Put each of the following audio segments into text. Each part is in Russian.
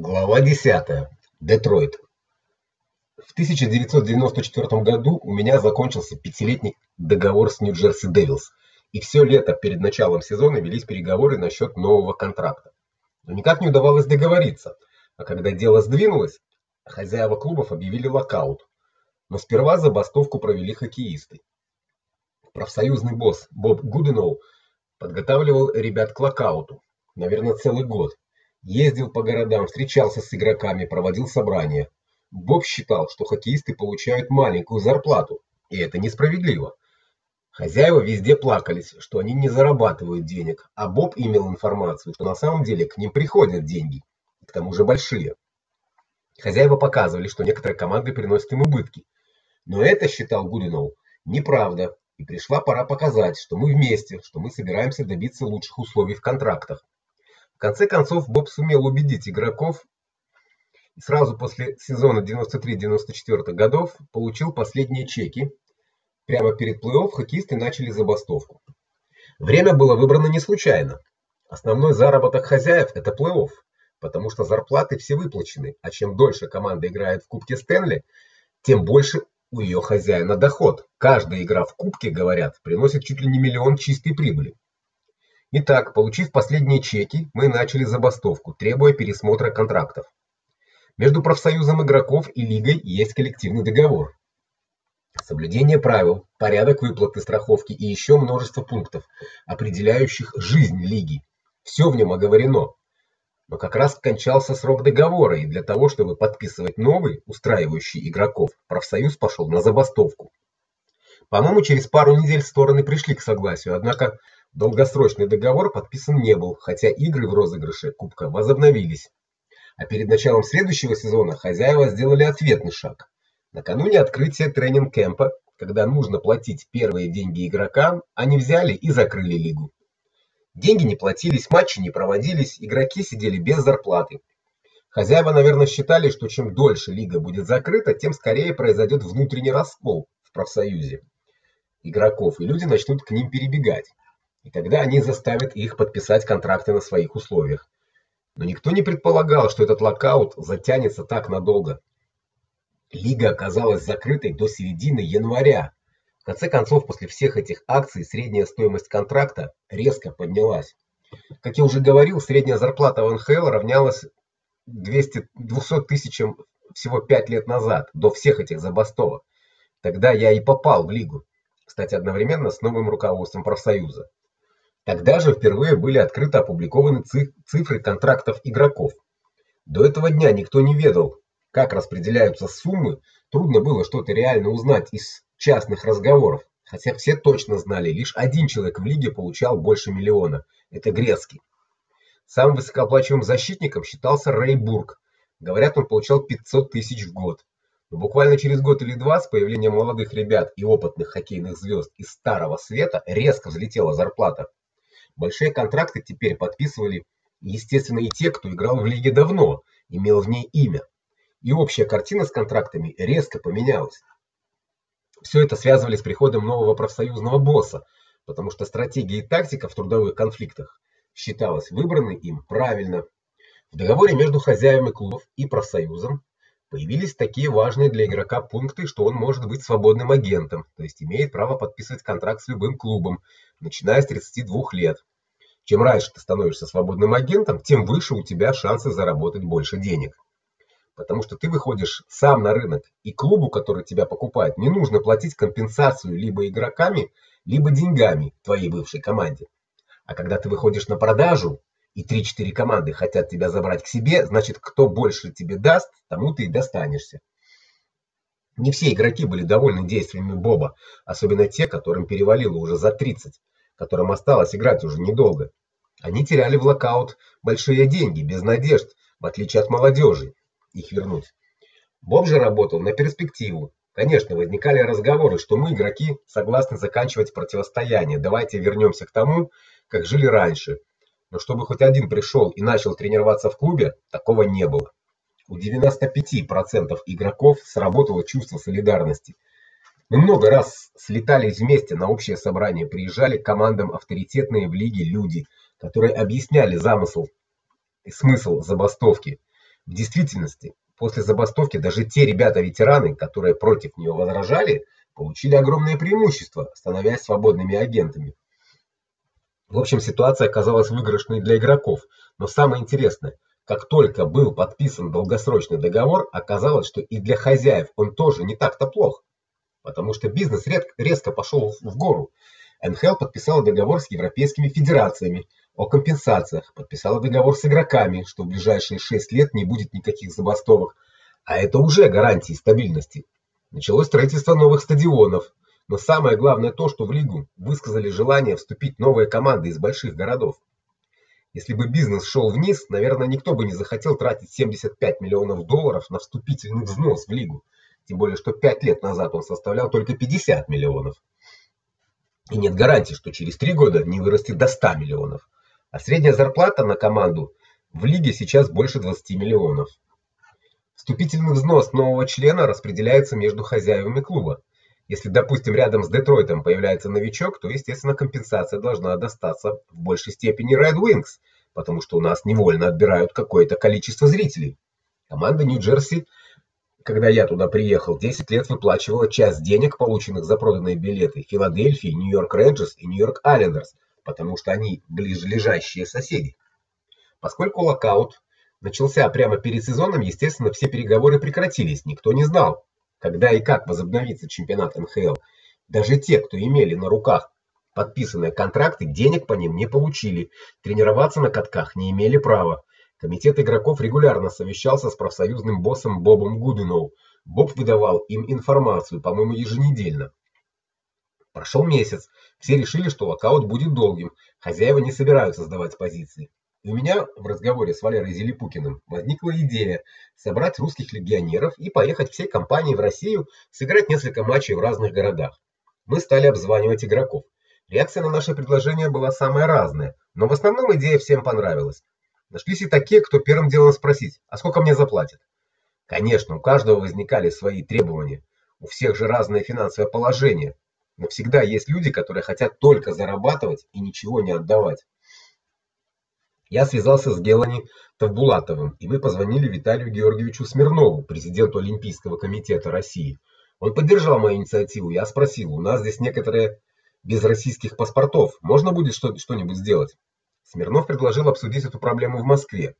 Глава 10. Детройт. В 1994 году у меня закончился пятилетний договор с Нью-Джерси Девилс, и все лето перед началом сезона велись переговоры насчет нового контракта. Но никак не удавалось договориться. А когда дело сдвинулось, хозяева клубов объявили локаут. Но сперва забастовку провели хоккеисты. Профсоюзный босс Боб Гуденоу подготавливал ребят к локауту, наверное, целый год. Ездил по городам, встречался с игроками, проводил собрания. Боб считал, что хоккеисты получают маленькую зарплату, и это несправедливо. Хозяева везде плакались, что они не зарабатывают денег, а Боб имел информацию, что на самом деле к ним приходят деньги, к тому же большие. Хозяева показывали, что некоторые команды приносят им убытки. Но это, считал Гудинов, неправда, и пришла пора показать, что мы вместе, что мы собираемся добиться лучших условий в контрактах. В конце концов Боб сумел убедить игроков и сразу после сезона 93-94 годов получил последние чеки. Прямо перед плей-офф хоккеисты начали забастовку. Время было выбрано не случайно. Основной заработок хозяев это плей-офф, потому что зарплаты все выплачены, а чем дольше команда играет в Кубке Стэнли, тем больше у ее хозяина доход. Каждая игра в кубке, говорят, приносит чуть ли не миллион чистой прибыли. Итак, получив последние чеки, мы начали забастовку, требуя пересмотра контрактов. Между профсоюзом игроков и лигой есть коллективный договор. Соблюдение правил, порядок выплаты страховки и еще множество пунктов, определяющих жизнь лиги. Все в нем оговорено. Но как раз кончался срок договора, и для того, чтобы подписывать новый, устраивающий игроков, профсоюз пошел на забастовку. По-моему, через пару недель стороны пришли к согласию, однако Долгосрочный договор подписан не был, хотя игры в розыгрыше кубка возобновились. А перед началом следующего сезона хозяева сделали ответный шаг. Накануне открытия тренинг-кемпа, когда нужно платить первые деньги игрокам, они взяли и закрыли лигу. Деньги не платились, матчи не проводились, игроки сидели без зарплаты. Хозяева, наверное, считали, что чем дольше лига будет закрыта, тем скорее произойдет внутренний раскол в профсоюзе игроков, и люди начнут к ним перебегать. И тогда они заставят их подписать контракты на своих условиях. Но никто не предполагал, что этот локаут затянется так надолго. Лига оказалась закрытой до середины января. В конце концов, после всех этих акций средняя стоимость контракта резко поднялась. Как я уже говорил, средняя зарплата в НХЛ равнялась 200 200 тысячам всего 5 лет назад, до всех этих забастовок. Тогда я и попал в лигу. Кстати, одновременно с новым руководством профсоюза. Тогда же впервые были открыто опубликованы цифры контрактов игроков. До этого дня никто не ведал, как распределяются суммы, трудно было что-то реально узнать из частных разговоров, хотя все точно знали, лишь один человек в лиге получал больше миллиона это Грецкий. Самым высокооплачиваемым защитником считался Рэй Бург. Говорят, он получал 500 тысяч в год. Но буквально через год или два с появлением молодых ребят и опытных хоккейных звезд из старого света резко взлетела зарплата. Большие контракты теперь подписывали, естественно, и те, кто играл в лиге давно, имел в ней имя. И общая картина с контрактами резко поменялась. Все это связывали с приходом нового профсоюзного босса, потому что стратегия и тактика в трудовых конфликтах считалась выбранной им правильно. В договоре между хозяевами клубов и профсоюзом появились такие важные для игрока пункты, что он может быть свободным агентом, то есть имеет право подписывать контракт с любым клубом, начиная с 32 лет. Чем раньше ты становишься свободным агентом, тем выше у тебя шансы заработать больше денег. Потому что ты выходишь сам на рынок, и клубу, который тебя покупает, не нужно платить компенсацию либо игроками, либо деньгами твоей бывшей команде. А когда ты выходишь на продажу, и 3-4 команды хотят тебя забрать к себе, значит, кто больше тебе даст, тому ты и достанешься. Не все игроки были довольны действиями Боба, особенно те, которым перевалило уже за 30, которым осталось играть уже недолго. Они теряли в локаут большие деньги, без надежд, в отличие от молодежи, их вернуть. Боб же работал на перспективу. Конечно, возникали разговоры, что мы, игроки, согласны заканчивать противостояние. Давайте вернемся к тому, как жили раньше но чтобы хоть один пришел и начал тренироваться в клубе, такого не было. У 95% игроков сработало чувство солидарности. Мы много раз слетались вместе на общее собрание, приезжали к командам авторитетные в лиге люди, которые объясняли замысел и смысл забастовки. В действительности, после забастовки даже те ребята-ветераны, которые против нее возражали, получили огромное преимущество, становясь свободными агентами. В общем, ситуация оказалась выигрышной для игроков, но самое интересное, как только был подписан долгосрочный договор, оказалось, что и для хозяев он тоже не так-то плох, потому что бизнес резко пошел в гору. НХЛ подписала договор с европейскими федерациями о компенсациях, подписала договор с игроками, что в ближайшие 6 лет не будет никаких забастовок, а это уже гарантии стабильности. Началось строительство новых стадионов, но самое главное то, что в лигу высказали желание вступить новые команды из больших городов. Если бы бизнес шел вниз, наверное, никто бы не захотел тратить 75 миллионов долларов на вступительный взнос в лигу. Тем более, что 5 лет назад он составлял только 50 миллионов. И нет гарантии, что через 3 года не вырастет до 100 миллионов. А средняя зарплата на команду в лиге сейчас больше 20 миллионов. Вступительный взнос нового члена распределяется между хозяевами клуба. Если, допустим, рядом с Детройтом появляется новичок, то, естественно, компенсация должна достаться в большей степени Red Wings, потому что у нас невольно отбирают какое-то количество зрителей. Команда Нью-Джерси, когда я туда приехал, 10 лет выплачивала часть денег, полученных за проданные билеты Филадельфии, Нью-Йорк Рейнджерс и Нью-Йорк Айлендерс, потому что они ближайшие соседи. Поскольку локаут начался прямо перед сезоном, естественно, все переговоры прекратились. Никто не знал, когда и как возобновится чемпионат НХЛ. Даже те, кто имели на руках подписанные контракты, денег по ним не получили. Тренироваться на катках не имели права. Комитет игроков регулярно совещался с профсоюзным боссом Бобом Гуденоу. Боб выдавал им информацию, по-моему, еженедельно. Прошел месяц. Все решили, что локаут будет долгим. Хозяева не собираются сдавать позиции. У меня в разговоре с Валерой Зелепукиным возникла идея собрать русских легионеров и поехать всей компанией в Россию, сыграть несколько матчей в разных городах. Мы стали обзванивать игроков. Реакция на наше предложение была самая разная, но в основном идея всем понравилась. Нашлись и такие, кто первым делом спросить: "А сколько мне заплатят?" Конечно, у каждого возникали свои требования. У всех же разное финансовое положение. Но всегда есть люди, которые хотят только зарабатывать и ничего не отдавать. Я связался с Гелани Тавбулатовым, и мы позвонили Виталию Георгиевичу Смирнову, президенту Олимпийского комитета России. Он поддержал мою инициативу. Я спросил: "У нас здесь некоторые без российских паспортов. Можно будет что-нибудь сделать?" Смирнов предложил обсудить эту проблему в Москве.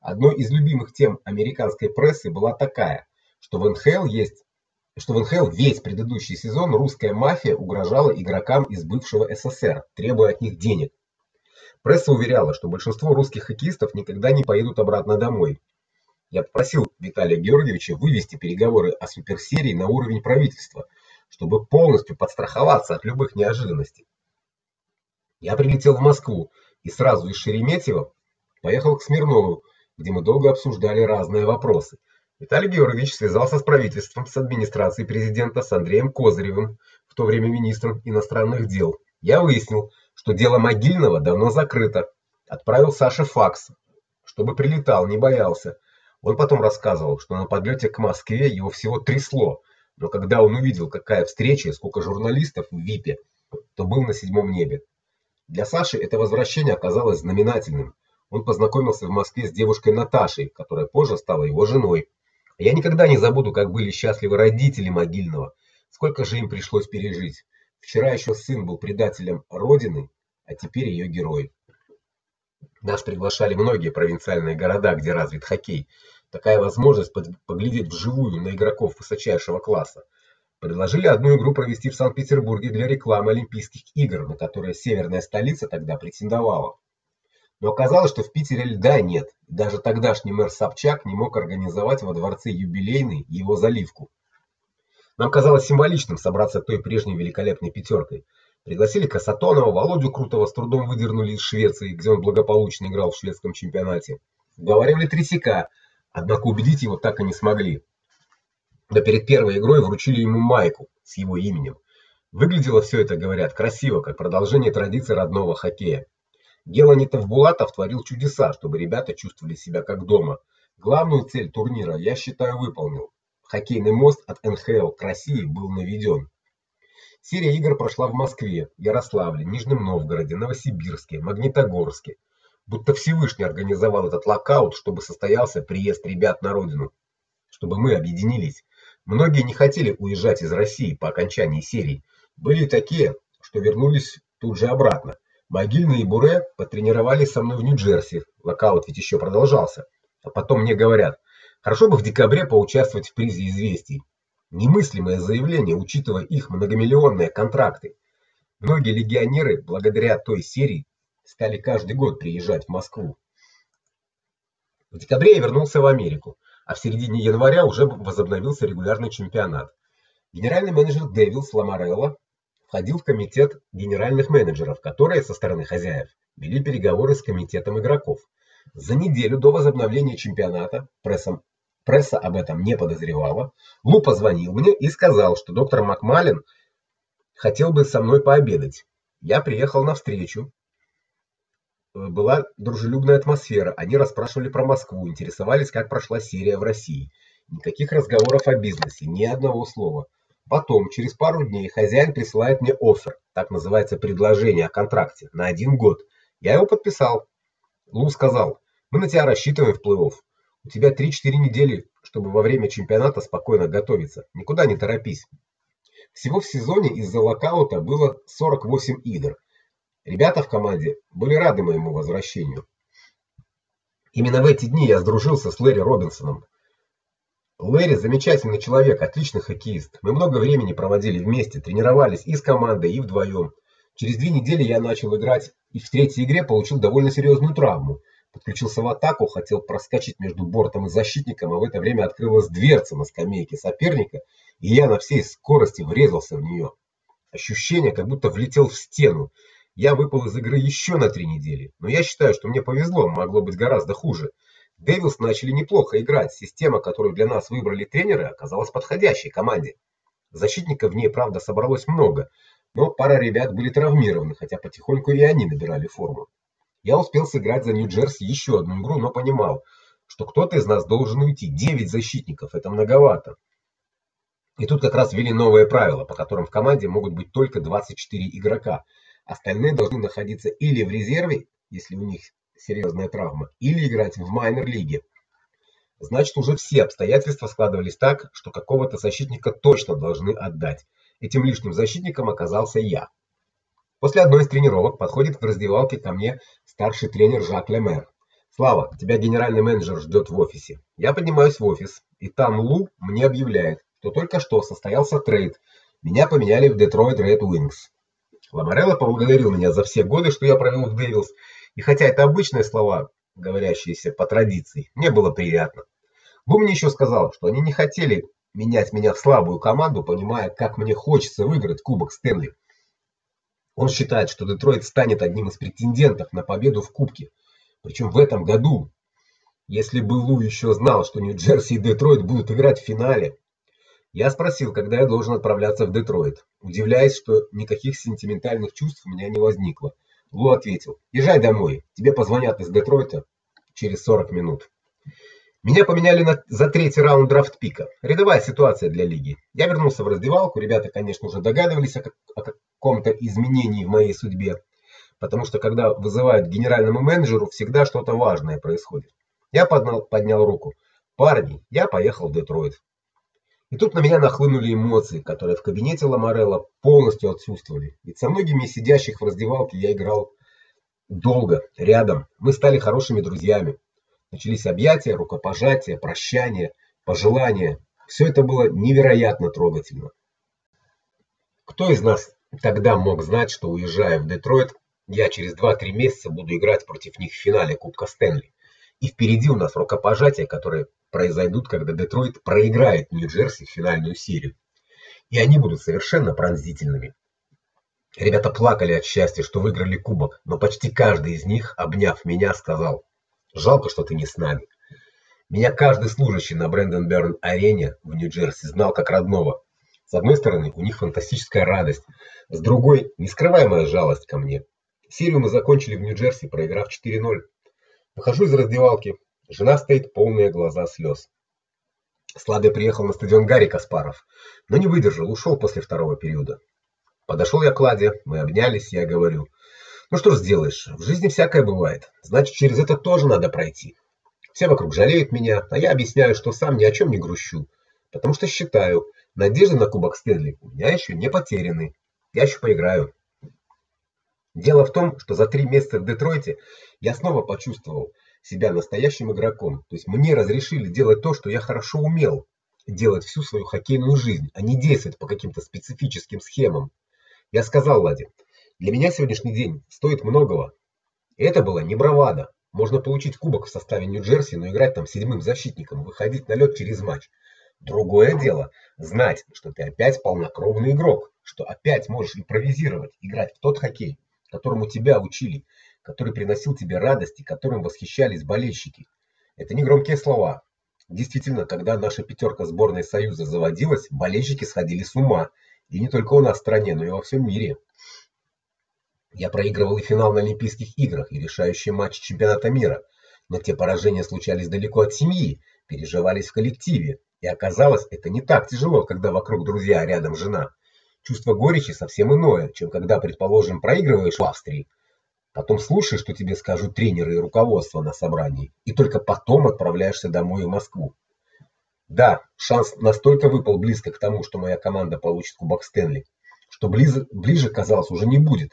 Одной из любимых тем американской прессы была такая, что в НХЛ есть что в НХЛ весь предыдущий сезон русская мафия угрожала игрокам из бывшего СССР, требуя от них денег. Пресса уверяла, что большинство русских хоккеистов никогда не поедут обратно домой. Я попросил Виталия Георгиевича вывести переговоры о суперсерии на уровень правительства, чтобы полностью подстраховаться от любых неожиданностей. Я прилетел в Москву и сразу из Шереметьево поехал к Смирнову, где мы долго обсуждали разные вопросы. Виталий Георгиевич связался с правительством, с администрацией президента, с Андреем Козыревым, в то время министром иностранных дел. Я выяснил, что дело Могильного давно закрыто. Отправил Саше факс, чтобы прилетал, не боялся. Он потом рассказывал, что на подлете к Москве его всего трясло, но когда он увидел, какая встреча, сколько журналистов в ВИПе, то был на седьмом небе. Для Саши это возвращение оказалось знаменательным. Он познакомился в Москве с девушкой Наташей, которая позже стала его женой. Я никогда не забуду, как были счастливы родители Могильного. Сколько же им пришлось пережить. Вчера еще сын был предателем родины, а теперь ее герой. Нас приглашали многие провинциальные города, где развит хоккей. Такая возможность поглядеть вживую на игроков высочайшего класса. Предложили одну игру провести в Санкт-Петербурге для рекламы Олимпийских игр, на которые северная столица тогда претендовала. Но оказалось, что в Питере льда нет. Даже тогдашний мэр Собчак не мог организовать во дворце юбилейный его заливку. Нам казалось символичным собраться той прежней великолепной пятеркой. Пригласили Касатонова, Володю Крутого с трудом выдернули из Швеции, где он благополучно играл в шведском чемпионате. Уговаривали Тресика, однако убедить его так и не смогли. Да перед первой игрой вручили ему майку с его именем. Выглядело все это, говорят, красиво, как продолжение традиций родного хоккея. Геланитов Булатов творил чудеса, чтобы ребята чувствовали себя как дома. Главную цель турнира, я считаю, выполнил хоккейный мост от НХЛ к России был наведен. Серия игр прошла в Москве, Ярославле, Нижнем Новгороде, Новосибирске, Магнитогорске. будто Всевышний организовал этот локаут, чтобы состоялся приезд ребят на родину, чтобы мы объединились. Многие не хотели уезжать из России по окончании серии. Были такие, что вернулись тут же обратно. Могильный и Буре потренировались со мной в Нью-Джерси. Локаут ведь еще продолжался. А потом мне говорят: "Хорошо бы в декабре поучаствовать в призе известий". Немыслимое заявление, учитывая их многомиллионные контракты. Многие легионеры, благодаря той серии, стали каждый год приезжать в Москву. В декабре я вернулся в Америку, а в середине января уже возобновился регулярный чемпионат. Генеральный менеджер Дэвилс Ламарелло входил в комитет генеральных менеджеров, которые со стороны хозяев вели переговоры с комитетом игроков. За неделю до возобновления чемпионата прессом пресса об этом не подозревала. Лу позвонил мне и сказал, что доктор Макмалин хотел бы со мной пообедать. Я приехал на встречу. Была дружелюбная атмосфера. Они расспрашивали про Москву, интересовались, как прошла серия в России. Никаких разговоров о бизнесе, ни одного слова. Потом, через пару дней, хозяин присылает мне оффер, так называется предложение о контракте, на один год. Я его подписал. Лу сказал: "Мы на тебя рассчитываем в плей-офф. У тебя 3-4 недели, чтобы во время чемпионата спокойно готовиться. Никуда не торопись". Всего в сезоне из-за локаута было 48 игр. Ребята в команде были рады моему возвращению. Именно в эти дни я сдружился с Лэри Робинсоном, Лэри замечательный человек, отличный хоккеист. Мы много времени проводили вместе, тренировались и с командой, и вдвоем. Через две недели я начал играть и в третьей игре получил довольно серьезную травму. Подключился в атаку, хотел проскочить между бортом и защитником, а в это время открылась дверца на скамейке соперника, и я на всей скорости врезался в нее. Ощущение, как будто влетел в стену. Я выпал из игры еще на три недели. Но я считаю, что мне повезло, могло быть гораздо хуже. Дэвилс начали неплохо играть. Система, которую для нас выбрали тренеры, оказалась подходящей команде. Защитников в ней, правда, собралось много, но пара ребят были травмированы, хотя потихоньку и они набирали форму. Я успел сыграть за Нью-Джерси еще одну игру, но понимал, что кто-то из нас должен уйти. Девять защитников это многовато. И тут как раз ввели новое правило, по которым в команде могут быть только 24 игрока. Остальные должны находиться или в резерве, если у них серьезная травма, или играть в майнер-лиге. Значит, уже все обстоятельства складывались так, что какого-то защитника точно должны отдать. Этим лишним защитником оказался я. После одной из тренировок подходит в раздевалке ко мне старший тренер Жак Лемер. Слава, тебя генеральный менеджер ждет в офисе. Я поднимаюсь в офис, и там Лу мне объявляет, что только что состоялся трейд. Меня поменяли в Детройт Ред Уинкс. Ламарелло поблагодарил меня за все годы, что я провел в Дэвилс, и хотя это обычные слова, говорящиеся по традиции, мне было приятно. Бу мне еще сказал, что они не хотели менять меня в слабую команду, понимая, как мне хочется выиграть Кубок Стэнли. Он считает, что Детройт станет одним из претендентов на победу в Кубке. Причем в этом году. Если бы Лу еще знал, что Нью-Джерси и Детройт будут играть в финале. Я спросил, когда я должен отправляться в Детройт, удивляясь, что никаких сентиментальных чувств у меня не возникло. Лу ответил: "Езжай домой. Тебе позвонят из Детройта через 40 минут". Меня поменяли на за третий раунд драфт-пика. Рядовая ситуация для лиги. Я вернулся в раздевалку. Ребята, конечно, уже догадывались о, о каком-то изменении в моей судьбе, потому что когда вызывают генеральному менеджеру, всегда что-то важное происходит. Я поднял поднял руку. "Парни, я поехал в Детройт". И тут на меня нахлынули эмоции, которые в кабинете Ламарелла полностью отсутствовали. Ведь со многими сидящих в раздевалке я играл долго, рядом. Мы стали хорошими друзьями. Начались объятия, рукопожатия, прощания, пожелания. Все это было невероятно трогательно. Кто из нас тогда мог знать, что уезжая в Детройт, я через 2-3 месяца буду играть против них в финале Кубка Стэнли? И впереди у нас рукопожатия, которые произойдут, когда Детройт проиграет Нью-Джерси финальную серию. И они будут совершенно пронзительными. Ребята плакали от счастья, что выиграли кубок, но почти каждый из них, обняв меня, сказал: "Жалко, что ты не с нами". Меня каждый служащий на Брэндон Берн арене в Нью-Джерси знал как родного. С одной стороны, у них фантастическая радость, с другой нескрываемая жалость ко мне. Серию мы закончили в Нью-Джерси, проиграв 4:0. Выхожу из раздевалки, Жена стоит полные глаза слез. Славя приехал на стадион Гарри Каспаров, но не выдержал, ушел после второго периода. Подошел я к Ладе, мы обнялись, я говорю: Ну что ж сделаешь, в жизни всякое бывает. Значит, через это тоже надо пройти. Все вокруг жалеют меня, а я объясняю, что сам ни о чем не грущу, потому что считаю, надежды на Кубок Стэнли у меня еще не потеряны. Я еще поиграю. Дело в том, что за три месяца в Детройте я снова почувствовал себя настоящим игроком. То есть мне разрешили делать то, что я хорошо умел, делать всю свою хоккейную жизнь, а не действовать по каким-то специфическим схемам. Я сказал Ладе: "Для меня сегодняшний день стоит многого". Это было не бравада. Можно получить кубок в составе Нью-Джерси, но играть там седьмым защитником, выходить на лед через матч. Другое дело знать, что ты опять полнокровный игрок, что опять можешь импровизировать, играть в тот хоккей, которому тебя учили, который приносил тебе радость и которым восхищались болельщики. Это не громкие слова. Действительно, когда наша пятерка сборной Союза заводилась, болельщики сходили с ума, и не только у нас в стране, но и во всем мире. Я проигрывал и финал на Олимпийских играх, и решающий матч чемпионата мира. Но те поражения случались далеко от семьи, переживались в коллективе. И оказалось, это не так тяжело, когда вокруг друзья, а рядом жена. Чувство горечи совсем иное, чем когда, предположим, проигрываешь в Австрии. Потом слушаешь, что тебе скажут тренеры и руководство на собрании, и только потом отправляешься домой в Москву. Да, шанс настолько выпал близко к тому, что моя команда получит Кубок Стэнли, что ближе, ближе казалось уже не будет.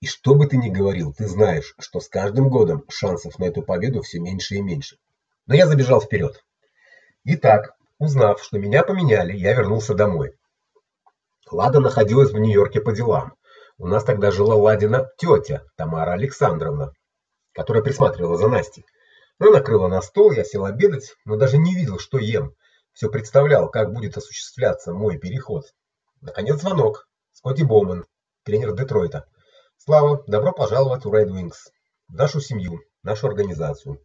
И что бы ты ни говорил, ты знаешь, что с каждым годом шансов на эту победу все меньше и меньше. Но я забежал вперед. Итак, узнав, что меня поменяли, я вернулся домой. Лада находилась в Нью-Йорке по делам. У нас тогда жила Ладина тетя Тамара Александровна, которая присматривала за Настей. Она накрыла на стол, я сел обедать, но даже не видел, что ем. Все представлял, как будет осуществляться мой переход. Наконец звонок. Скотти Боуман, тренер Детройта. Слава, добро пожаловать в Red Wings, в нашу семью, нашу организацию.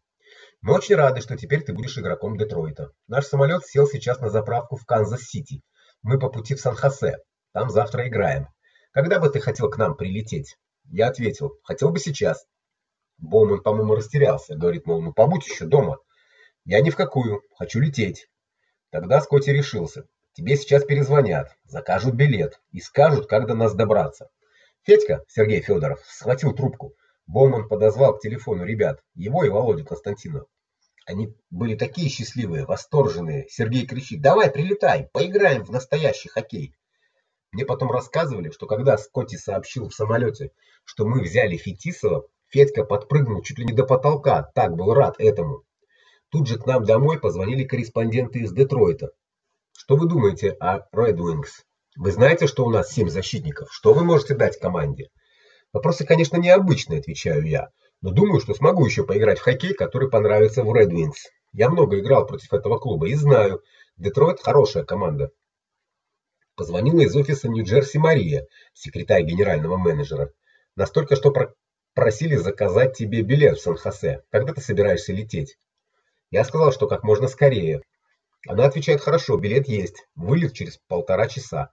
Мы очень рады, что теперь ты будешь игроком Детройта. Наш самолет сел сейчас на заправку в Канзас-Сити. Мы по пути в Сан-Хосе. Там завтра играем. Когда бы ты хотел к нам прилететь? Я ответил: хотел бы сейчас. Боуман, по-моему, растерялся, говорит, мол, ну побудь еще дома. Я ни в какую, хочу лететь. Тогда Скотти решился: тебе сейчас перезвонят, закажут билет и скажут, как до нас добраться. Федька, Сергей Федоров, схватил трубку. Боуман подозвал к телефону ребят, его и Володю Константинова. Они были такие счастливые, восторженные. Сергей кричит: "Давай, прилетай, поиграем в настоящий хоккей". Мне потом рассказывали, что когда Скотти сообщил в самолете, что мы взяли Фетисова, Федька подпрыгнул чуть ли не до потолка, так был рад этому. Тут же к нам домой позвонили корреспонденты из Детройта. Что вы думаете о Red Wings? Вы знаете, что у нас семь защитников. Что вы можете дать команде? Вопросы, конечно, необычные, отвечаю я, но думаю, что смогу еще поиграть в хоккей, который понравится в Red Wings. Я много играл против этого клуба и знаю, Детройт хорошая команда. Позвонила из офиса Нью-Джерси Мария, секретарь генерального менеджера. Настолько, что про просили заказать тебе билет в Сан-Хосе. Когда ты собираешься лететь? Я сказал, что как можно скорее. Она отвечает: "Хорошо, билет есть. Вылет через полтора часа".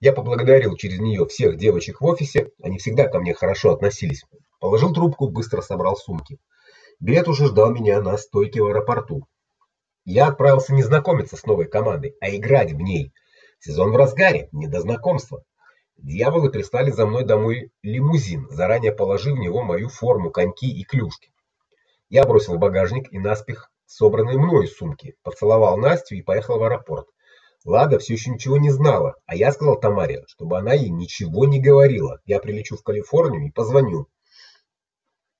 Я поблагодарил через нее всех девочек в офисе, они всегда ко мне хорошо относились. Положил трубку, быстро собрал сумки. Билет уже ждал меня на стойке в аэропорту. Я отправился не знакомиться с новой командой, а играть в ней. Сезон в разгаре, не до знакомства. Дьяволы прислали за мной домой лимузин, заранее положив в него мою форму, коньки и клюшки. Я бросил в багажник и наспех собранные мной сумки, поцеловал Настю и поехал в аэропорт. Лада все еще ничего не знала, а я сказал Тамаре, чтобы она ей ничего не говорила. Я прилечу в Калифорнию и позвоню.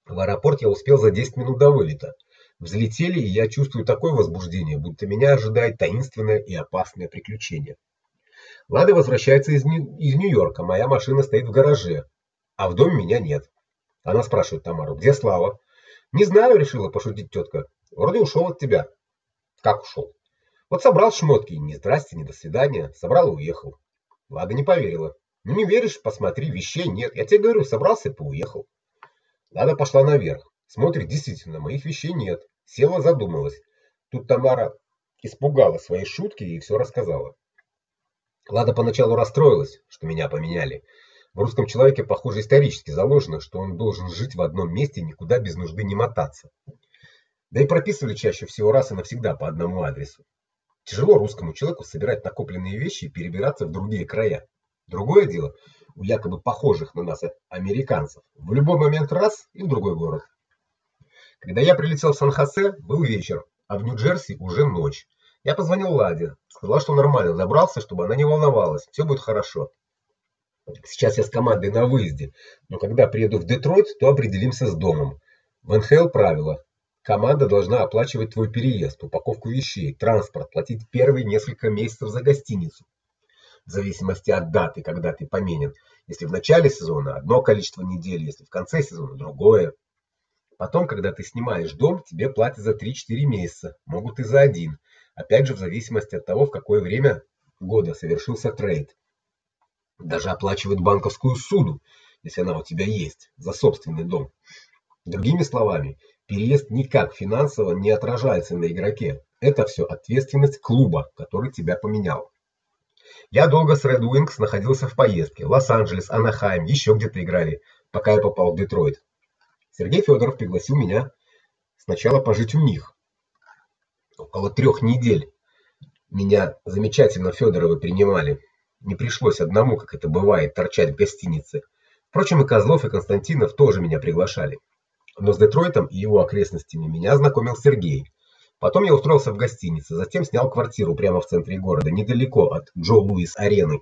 В аэропорт я успел за 10 минут до вылета. Взлетели, и я чувствую такое возбуждение, будто меня ожидает таинственное и опасное приключение. Лада возвращается из Нью- из Нью-Йорка. Моя машина стоит в гараже, а в доме меня нет. Она спрашивает Тамару: "Где Слава?" "Не знаю", решила пошутить тетка. "Вроде ушел от тебя". "Как ушел?» Вот собрал шмотки, ни здрасте, ни до свидания, собрал и уехал. Лада не поверила. Ну не веришь, посмотри, вещей нет. Я тебе говорю, собрался и уехал. Лада пошла наверх. Смотрит, действительно, моих вещей нет. Села, задумалась. Тут Тамара испугала своей шутки и все рассказала. Лада поначалу расстроилась, что меня поменяли. В русском человеке, похоже, исторически заложено, что он должен жить в одном месте, никуда без нужды не мотаться. Да и прописывали чаще всего раз и навсегда по одному адресу. Тяжело русскому человеку собирать накопленные вещи и перебираться в другие края. Другое дело, у якобы похожих на нас американцев. В любой момент раз и в другой город. Когда я прилетел в Сан-Хосе, был вечер, а в Нью-Джерси уже ночь. Я позвонил Ладе, сказал, что нормально добрался, чтобы она не волновалась, все будет хорошо. Сейчас я с командой на выезде, но когда приеду в Детройт, то определимся с домом. В НХЛ правило: команда должна оплачивать твой переезд, упаковку вещей, транспорт, платить первые несколько месяцев за гостиницу. В зависимости от даты, когда ты поменен. Если в начале сезона одно количество недель, если в конце сезона другое. Потом, когда ты снимаешь дом, тебе платят за 3-4 месяца, могут и за один. Опять же, в зависимости от того, в какое время года совершился трейд. Даже оплачивают банковскую суду, если она у тебя есть, за собственный дом. Другими словами, переезд никак финансово не отражается на игроке. Это все ответственность клуба, который тебя поменял. Я долго с Red Wings находился в поездке. Лос-Анджелес, Анахайм, еще где-то играли, пока я попал в Детройт. Сергей Федоров пригласил меня сначала пожить у них. Около трех недель меня замечательно Федоровы принимали. Не пришлось одному, как это бывает, торчать в гостинице. Впрочем, и Козлов, и Константинов тоже меня приглашали. Но с Детройтом и его окрестностями меня знакомил Сергей. Потом я устроился в гостинице, затем снял квартиру прямо в центре города, недалеко от Джо Луис арены.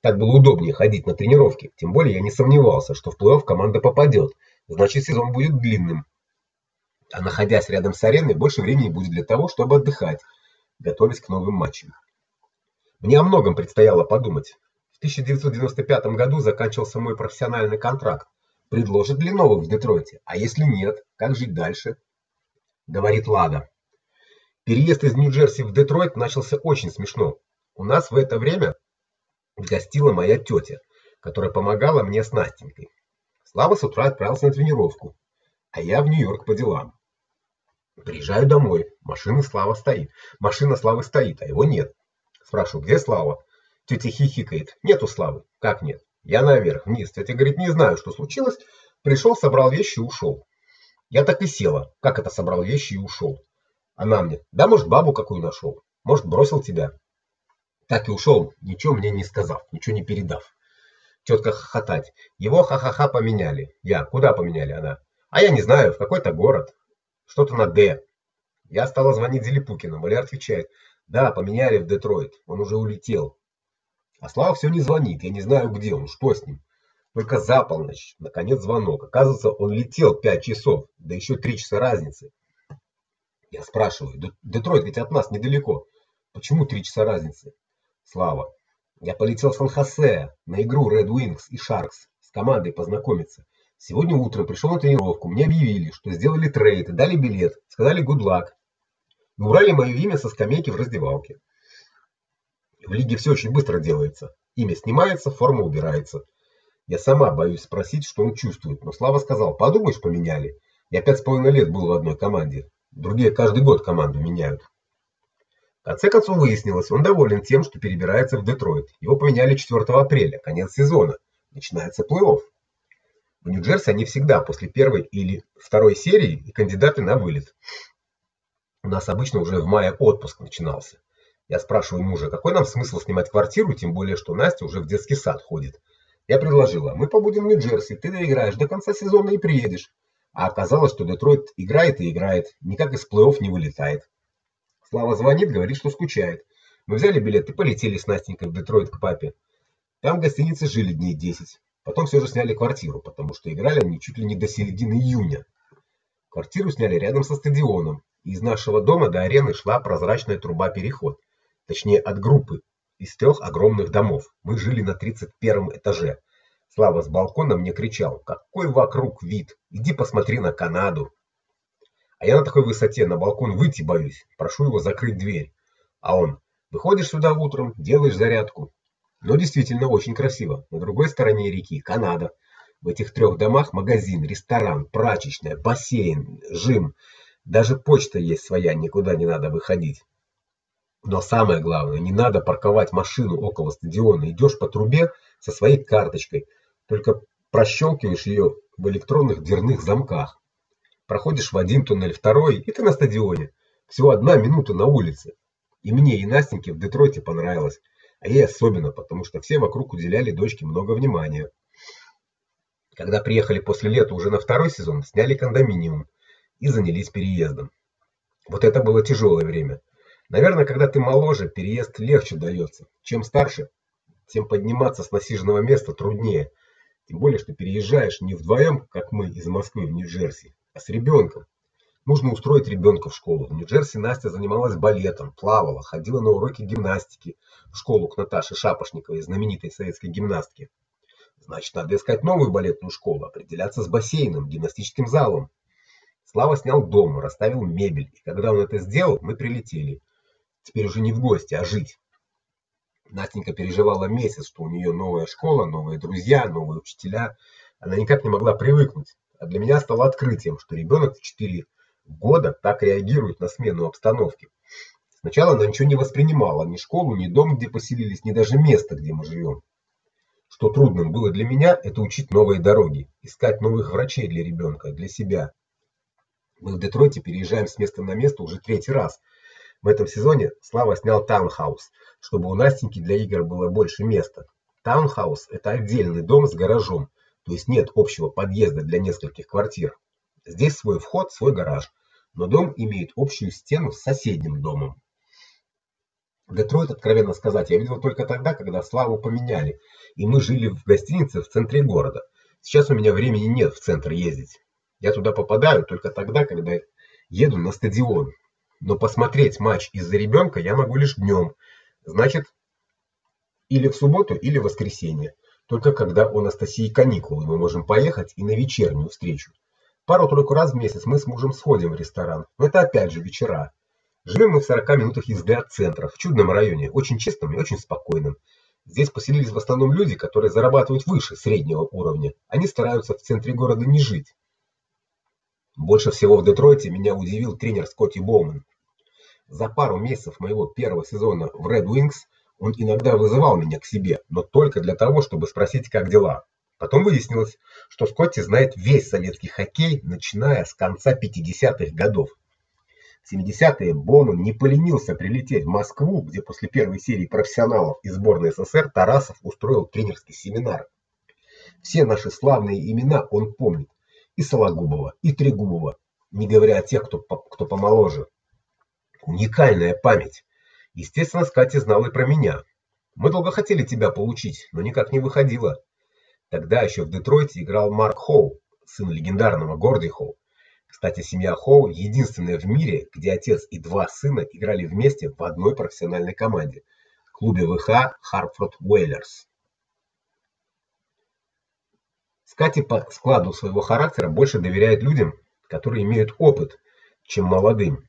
Так было удобнее ходить на тренировки, тем более я не сомневался, что в плей-офф команда попадет, значит сезон будет длинным. А находясь рядом с ареной, больше времени будет для того, чтобы отдыхать, готовясь к новым матчам. Мне о многом предстояло подумать. В 1995 году заканчивался мой профессиональный контракт. Предложат ли новый в Детройте? А если нет, как жить дальше? говорит Лада. Переезд из Нью-Джерси в Детройт начался очень смешно. У нас в это время гостила моя тетя, которая помогала мне с Настенькой. Слава с утра отправился на тренировку, а я в Нью-Йорк по делам. Приезжаю домой. Машина Славы стоит. Машина Славы стоит, а его нет. Спрашиваю: "Где Слава?" Тетя хихикает: "Нету Славы". "Как нет?" "Я наверх, вниз". Тетя говорит: "Не знаю, что случилось. Пришел, собрал вещи и ушел». Я так и села. Как это собрал вещи и ушел? Она мне: "Да, может, бабу какую нашел, Может, бросил тебя". Так и ушел, ничего мне не сказав, ничего не передав. Тетка хохотать. Его ха-ха-ха поменяли. Я: "Куда поменяли?" Она: "А я не знаю, в какой-то город. Что-то на Д". Я стала звонить Зелепукину, Валер отвечает: да, поменяли в Детройт. Он уже улетел. А Слава все не звонит. Я не знаю, где он, что с ним. Только за полночь наконец звонок. Оказывается, он летел пять часов, да еще три часа разницы. Я спрашиваю: "Детройт ведь от нас недалеко. Почему три часа разницы?" Слава: "Я полетел в Сан-Хосе на игру Red Wings и Sharks с командой познакомиться. Сегодня утром пришел на тренировку. Мне объявили, что сделали трейд, дали билет, сказали good luck убрали мое имя со скамейки в раздевалке. В лиге все очень быстро делается. Имя снимается, форма убирается. Я сама боюсь спросить, что он чувствует, но Слава сказал: "Подумаешь, поменяли. Я пять с половиной лет был в одной команде. Другие каждый год команду меняют". В конце концов выяснилось, он доволен тем, что перебирается в Детройт. Его поменяли 4 апреля, конец сезона. Начинается плей-офф. В Нью-Джерси они всегда после первой или второй серии кандидаты на вылет. У нас обычно уже в мае отпуск начинался. Я спрашиваю мужа, какой нам смысл снимать квартиру, тем более что Настя уже в детский сад ходит. Я предложила: "Мы побудем в Нью-Джерси, ты доиграешь до конца сезона и приедешь". А оказалось, что Детройт играет и играет, никак из плей-офф не вылетает. Слава звонит, говорит, что скучает. Мы взяли билет и полетели с Настенькой в Детройт к папе. Там в гостинице жили дней 10. Потом все же сняли квартиру, потому что играли они чуть ли не до середины июня. Квартиру сняли рядом со стадионом, из нашего дома до арены шла прозрачная труба-переход, точнее от группы из трех огромных домов. Мы жили на 31 этаже. Слава с балкона мне кричал: "Какой вокруг вид! Иди посмотри на Канаду". А я на такой высоте на балкон выйти боюсь. Прошу его закрыть дверь. А он: "Выходишь сюда утром, делаешь зарядку". Но действительно очень красиво. На другой стороне реки Канада. В этих трех домах магазин, ресторан, прачечная, бассейн, жим. Даже почта есть своя, никуда не надо выходить. Но самое главное, не надо парковать машину около стадиона. Идешь по трубе со своей карточкой, только прощелкиваешь ее в электронных дверных замках. Проходишь в один туннель, второй, и ты на стадионе. Всего одна минута на улице. И мне, и Настеньке в Детройте понравилось. А ей особенно, потому что все вокруг уделяли дочке много внимания. Когда приехали после лета уже на второй сезон, сняли кондоминиум и занялись переездом. Вот это было тяжелое время. Наверное, когда ты моложе, переезд легче дается. Чем старше, тем подниматься с насиженного места труднее. Тем более, что переезжаешь не вдвоем, как мы из Москвы в Нью-Джерси, а с ребенком. Нужно устроить ребенка в школу. В Нью-Джерси Настя занималась балетом, плавала, ходила на уроки гимнастики в школу к Наташе Шапошниковой, знаменитой советской гимнастке. Значит, надо искать новую балетную школу, определяться с бассейном, гимнастическим залом. Слава снял дом, расставил мебель, и когда он это сделал, мы прилетели. Теперь уже не в гости, а жить. Настенька переживала месяц, что у нее новая школа, новые друзья, новые учителя. Она никак не могла привыкнуть. А для меня стало открытием, что ребенок в 4 года так реагирует на смену обстановки. Сначала она ничего не воспринимала, ни школу, ни дом, где поселились, ни даже место, где мы живем. Что трудным было для меня это учить новые дороги, искать новых врачей для ребенка, для себя. Мы в Детройте переезжаем с места на место уже третий раз. В этом сезоне Слава снял таунхаус, чтобы у Настеньки для игр было больше места. Таунхаус это отдельный дом с гаражом, то есть нет общего подъезда для нескольких квартир. Здесь свой вход, свой гараж, но дом имеет общую стену с соседним домом. Детройт, откровенно сказать, я видел только тогда, когда Славу поменяли, и мы жили в гостинице в центре города. Сейчас у меня времени нет в центр ездить. Я туда попадаю только тогда, когда еду на стадион. Но посмотреть матч из-за ребенка я могу лишь днем. Значит, или в субботу, или в воскресенье. Только когда у Анастасии каникулы, мы можем поехать и на вечернюю встречу. Пару-тройку раз в месяц мы с мужем сходим в ресторан. Но это опять же вечера. Живем мы в 40 минутах езды от центра, в чудном районе, очень чистом и очень спокойном. Здесь поселились в основном люди, которые зарабатывают выше среднего уровня. Они стараются в центре города не жить. Больше всего в Детройте меня удивил тренер Скотти Боуман. За пару месяцев моего первого сезона в Red Wings он иногда вызывал меня к себе, но только для того, чтобы спросить, как дела. Потом выяснилось, что Скотти знает весь советский хоккей, начиная с конца 50-х годов. В 70-е Боман не поленился прилететь в Москву, где после первой серии профессионалов из сборной СССР Тарасов устроил тренерский семинар. Все наши славные имена он помнит: и Сологубова, и Трегубова, не говоря о тех, кто кто помоложе. Уникальная память. Естественно, Скати знал и про меня. Мы долго хотели тебя получить, но никак не выходило. Тогда еще в Детройте играл Марк Хоу, сын легендарного Горди Хоу. Кстати, семья Хоу единственная в мире, где отец и два сына играли вместе в одной профессиональной команде клубе ВХ Hartford Whalers. Скати по складу своего характера больше доверяет людям, которые имеют опыт, чем молодым.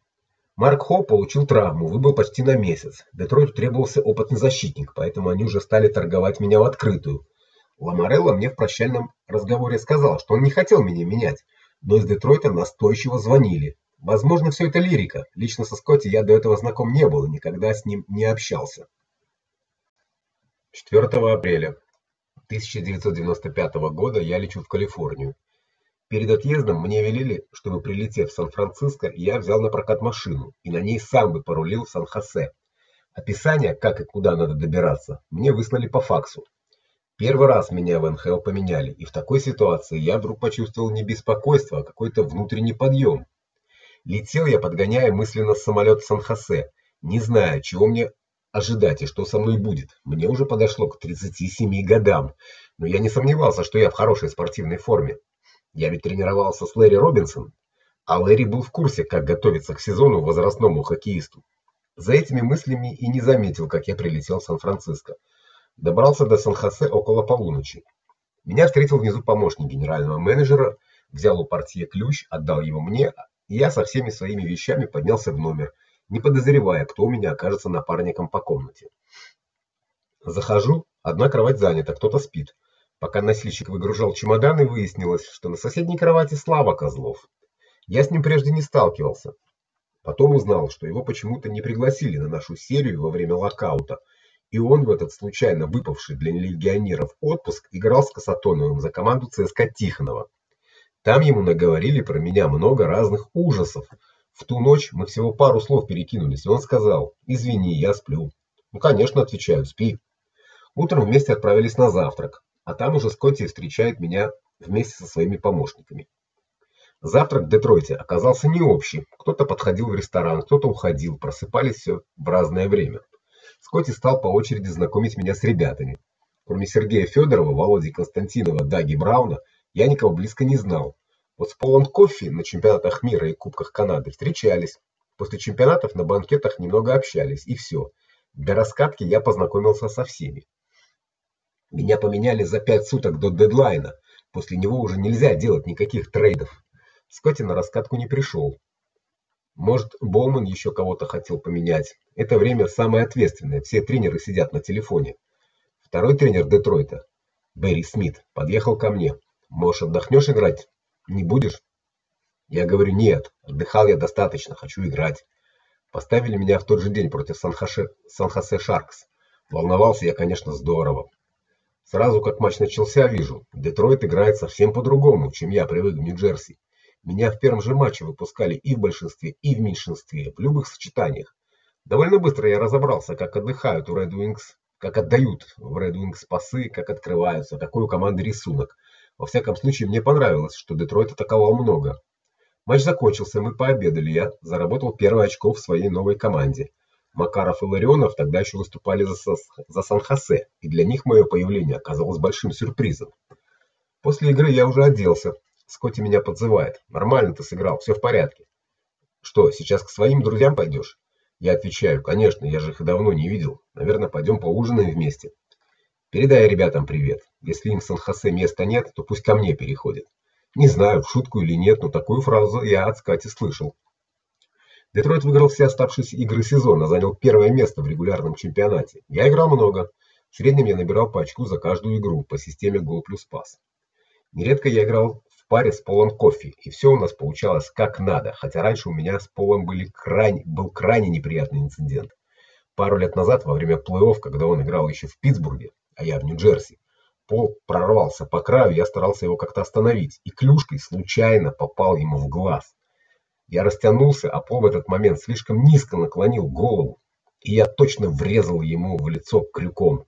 Марк Хоу получил травму, выбыл почти на месяц. Детройту требовался опытный защитник, поэтому они уже стали торговать меня в открытую. Ламарелло мне в прощальном разговоре сказал, что он не хотел меня менять, но из Детройта настойчиво звонили. Возможно, все это лирика. Лично со Скотти я до этого знаком не был никогда с ним не общался. 4 апреля 1995 года я лечу в Калифорнию. Перед отъездом мне велели, чтобы прилетев в Сан-Франциско, я взял на прокат машину и на ней сам бы порулил в Сан-Хосе. Описание, как и куда надо добираться, мне выслали по факсу. Первый раз меня в НХЛ поменяли, и в такой ситуации я вдруг почувствовал не беспокойство, а какой-то внутренний подъем. Летел я, подгоняя мысленно самолет в Сан-Хосе, не зная, чего мне ожидать и что со мной будет. Мне уже подошло к 37 годам, но я не сомневался, что я в хорошей спортивной форме. Я ведь тренировался с Лэри Робинсон, а Лэри был в курсе, как готовиться к сезону возрастному хоккеисту. За этими мыслями и не заметил, как я прилетел в Сан-Франциско. Добрался до Сан-Хосе около полуночи. Меня встретил внизу помощник генерального менеджера, взял у портье ключ, отдал его мне, и я со всеми своими вещами поднялся в номер, не подозревая, кто у меня окажется напарником по комнате. Захожу, одна кровать занята, кто-то спит. Пока носильщик выгружал чемоданы, выяснилось, что на соседней кровати Слава Козлов. Я с ним прежде не сталкивался. Потом узнал, что его почему-то не пригласили на нашу серию во время локаута и он в этот случайно выпавший для легионеров отпуск играл с Касатоновым за команду ЦСКА Тихонова. Там ему наговорили про меня много разных ужасов. В ту ночь мы всего пару слов перекинулись, и он сказал: "Извини, я сплю". "Ну, конечно, отвечаю, спи". Утром вместе отправились на завтрак, а там уже Скотти встречает меня вместе со своими помощниками. Завтрак в Детройте оказался не общий. Кто-то подходил в ресторан, кто-то уходил, просыпались все в разное время. Скотти стал по очереди знакомить меня с ребятами. Кроме Сергея Федорова, Володи Константинова, Даги Брауна, я никого близко не знал. Вот с Полом Кофи на чемпионатах мира и Кубках Канады встречались. После чемпионатов на банкетах немного общались и все. Для раскатки я познакомился со всеми. Меня поменяли за пять суток до дедлайна. После него уже нельзя делать никаких трейдов. Скотти на раскатку не пришел. Может, Боуман еще кого-то хотел поменять. Это время самое ответственное. Все тренеры сидят на телефоне. Второй тренер Детройта, Берри Смит, подъехал ко мне. Можешь отдохнешь играть? Не будешь? Я говорю: "Нет, отдыхал я достаточно, хочу играть". Поставили меня в тот же день против Сан-Хосе Шаркс. Волновался я, конечно, здорово. Сразу как матч начался, вижу, Детройт играет совсем по-другому, чем я привык в Нью-Джерси. Меня в первом же матче выпускали и в большинстве, и в меньшинстве, в любых сочетаниях. Довольно быстро я разобрался, как отдыхают у Red Wings, как отдают в Red Wings пасы, как открываются, какой у команды рисунок. Во всяком случае, мне понравилось, что Детройт атаковал много. Матч закончился, мы пообедали, я заработал первое очко в своей новой команде. Макаров и Ларионов тогда еще выступали за за Сан-Хосе, и для них мое появление оказалось большим сюрпризом. После игры я уже оделся, Скотти меня подзывает. Нормально ты сыграл, все в порядке. Что, сейчас к своим друзьям пойдешь? Я отвечаю: "Конечно, я же их давно не видел. Наверное, пойдем поужинаем вместе". Передай ребятам привет. Если им в Сан-Хосе места нет, то пусть ко мне переходят. Не знаю, в шутку или нет, но такую фразу я от Скотти слышал. Детройт выиграл все оставшиеся игры сезона, занял первое место в регулярном чемпионате. Я играл много. В среднем я набирал по очку за каждую игру по системе гол плюс пас. Нередко я играл в паре с Полом Кофи, и все у нас получалось как надо, хотя раньше у меня с Полом были крайне был крайне неприятный инцидент. Пару лет назад во время плей-офф, когда он играл еще в Питтсбурге, а я в Нью-Джерси, Пол прорвался по краю, я старался его как-то остановить, и клюшкой случайно попал ему в глаз. Я растянулся, а Пол в этот момент слишком низко наклонил голову, и я точно врезал ему в лицо крюком.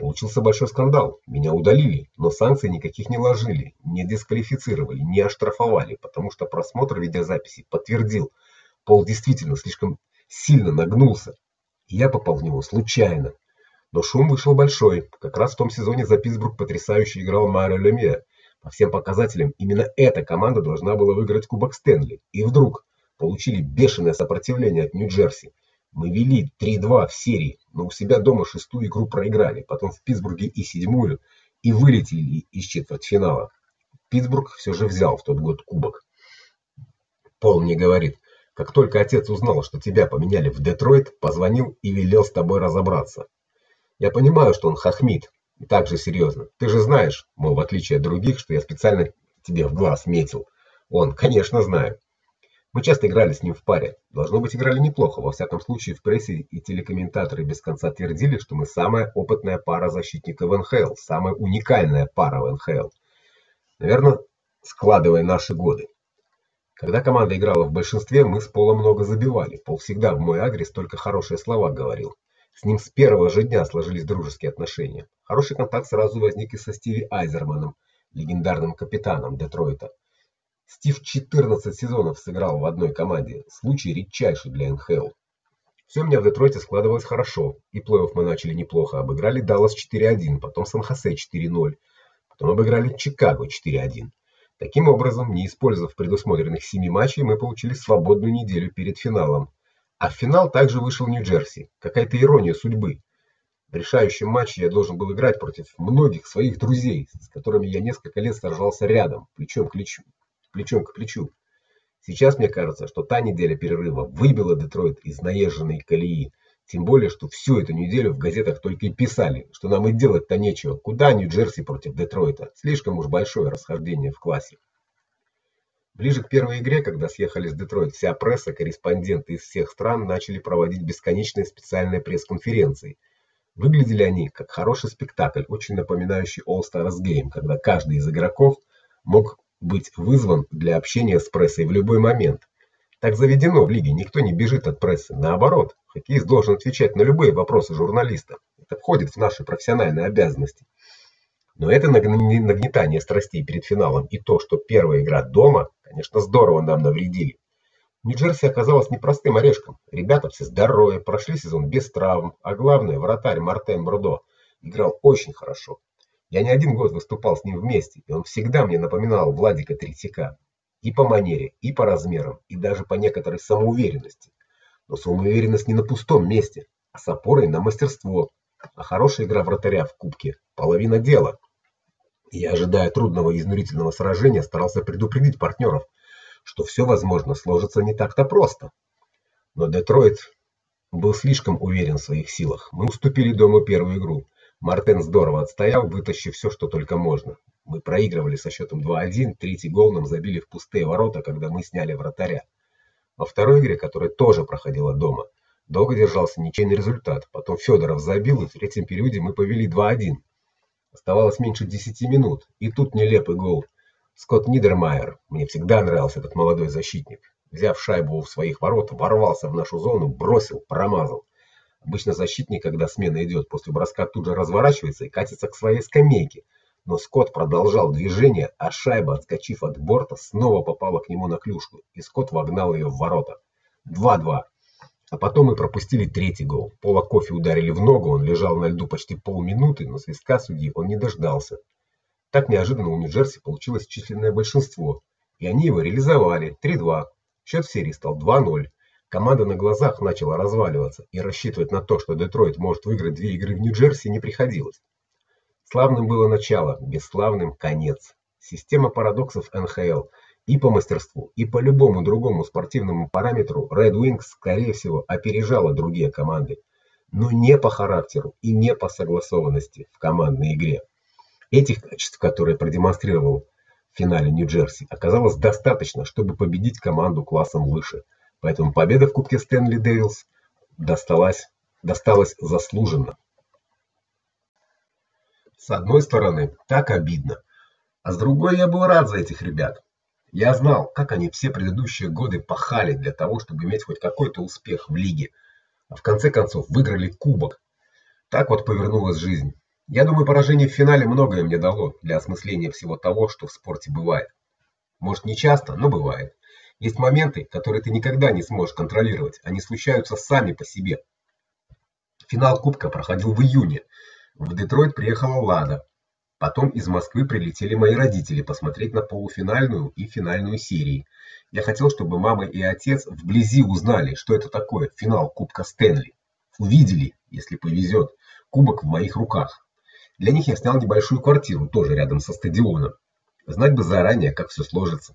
Получился большой скандал. Меня удалили, но санкций никаких не ложили, не дисквалифицировали, не оштрафовали, потому что просмотр видеозаписи подтвердил, Пол действительно слишком сильно нагнулся. Я попал в него случайно. Но шум вышел большой. Как раз в том сезоне за Питтсбург потрясающе играл Марио Лемье. По всем показателям именно эта команда должна была выиграть Кубок Стэнли. И вдруг получили бешеное сопротивление от Нью-Джерси. Мы вели 3-2 в серии, но у себя дома шестую игру проиграли, потом в Питтсбурге и седьмую и вылетели из четвертьфинала. Питтсбург все же взял в тот год кубок. Пол мне говорит: "Как только отец узнал, что тебя поменяли в Детройт, позвонил и велел с тобой разобраться". Я понимаю, что он хохмит, и так же серьезно. Ты же знаешь, мол, в отличие от других, что я специально тебе в глаз метил. Он, конечно, знаю. Мы часто играли с ним в паре. Должно быть, играли неплохо. Во всяком случае, в прессе и телекомментаторы без конца твердили, что мы самая опытная пара защитников НХЛ, самая уникальная пара в НХЛ. Наверное, складывая наши годы. Когда команда играла в большинстве, мы с Полом много забивали. Пол всегда в мой адрес только хорошие слова говорил. С ним с первого же дня сложились дружеские отношения. Хороший контакт сразу возник и со Стиви Айзерманом, легендарным капитаном Детройта. Стив 14 сезонов сыграл в одной команде. Случай редчайший для НХЛ. Все у меня в Детройте складывалось хорошо. И плей-офф мы начали неплохо. Обыграли Даллас 4:1, потом Сан-Хосе 4:0, потом обыграли Чикаго 4:1. Таким образом, не использовав предусмотренных семи матчей, мы получили свободную неделю перед финалом. А в финал также вышел Нью-Джерси. Какая-то ирония судьбы. В решающем матче я должен был играть против многих своих друзей, с которыми я несколько лет сражался рядом, плечом к плечу плечом к плечу. Сейчас мне кажется, что та неделя перерыва выбила Детройт из наезженной колеи. Тем более, что всю эту неделю в газетах только и писали, что нам и делать-то нечего. Куда Нью-Джерси против Детройта? Слишком уж большое расхождение в классе. Ближе к первой игре, когда съехали с Детройт, вся пресса, корреспонденты из всех стран начали проводить бесконечные специальные пресс-конференции. Выглядели они как хороший спектакль, очень напоминающий All Stars Game, когда каждый из игроков мог быть вызван для общения с прессой в любой момент. Так заведено в лиге, никто не бежит от прессы. Наоборот, хоккеист должен отвечать на любые вопросы журналиста. Это входит в наши профессиональные обязанности. Но это нагнетание страстей перед финалом и то, что первая игра дома, конечно, здорово нам навредили. Нью-Джерси оказалась непростым орешком. Ребята все здоровые, прошли сезон без травм, а главное, вратарь Мартен Брудо играл очень хорошо. Я не один год выступал с ним вместе, и он всегда мне напоминал Владика Третьяка. И по манере, и по размерам, и даже по некоторой самоуверенности. Но самоуверенность не на пустом месте, а с опорой на мастерство. А хорошая игра вратаря в кубке половина дела. И я, ожидая трудного и изнурительного сражения, старался предупредить партнеров, что все, возможно, сложится не так-то просто. Но Детройт был слишком уверен в своих силах. Мы уступили дому первую игру. Мартен здорово отстоял, вытащив все, что только можно. Мы проигрывали со счетом 2:1, третий гол нам забили в пустые ворота, когда мы сняли вратаря. Во второй игре, которая тоже проходила дома, долго держался ничейный результат. Потом Федоров забил, и в третьем периоде мы повели 2:1. Оставалось меньше 10 минут, и тут нелепый гол. Скотт Нидермайер, мне всегда нравился этот молодой защитник. Взяв шайбу в своих ворот, ворвался в нашу зону, бросил, промазал. Обычно защитник, когда смена идет, после броска тут же разворачивается и катится к своей скамейке. Но Скотт продолжал движение, а шайба, отскочив от борта, снова попала к нему на клюшку, и Скотт вогнал ее в ворота. 2:2. А потом мы пропустили третий гол. Пола Кофи ударили в ногу, он лежал на льду почти полминуты, но свистка судьи он не дождался. Так неожиданно у Нью-Джерси получилось численное большинство, и они его реализовали 3:2. Счет в серии стал 2:0. Команда на глазах начала разваливаться, и рассчитывать на то, что Детройт может выиграть две игры в Нью-Джерси, не приходилось. Славным было начало, бесславным конец. Система парадоксов НХЛ и по мастерству, и по любому другому спортивному параметру Red Wings, скорее всего, опережала другие команды, но не по характеру и не по согласованности в командной игре. Этих качеств, которые продемонстрировал в финале Нью-Джерси, оказалось достаточно, чтобы победить команду классом выше. Поэтому победа в Кубке Стэнли Дэвилс досталась досталась заслуженно. С одной стороны, так обидно, а с другой я был рад за этих ребят. Я знал, как они все предыдущие годы пахали для того, чтобы иметь хоть какой-то успех в лиге, а в конце концов выиграли кубок. Так вот повернулась жизнь. Я думаю, поражение в финале многое мне дало для осмысления всего того, что в спорте бывает. Может, не часто, но бывает. Есть моменты, которые ты никогда не сможешь контролировать, они случаются сами по себе. Финал кубка проходил в июне. В Детройт приехала Лада. Потом из Москвы прилетели мои родители посмотреть на полуфинальную и финальную серии. Я хотел, чтобы мама и отец вблизи узнали, что это такое финал Кубка Стэнли. Увидели, если повезет, кубок в моих руках. Для них я снял небольшую квартиру, тоже рядом со стадионом. Знать бы заранее, как все сложится.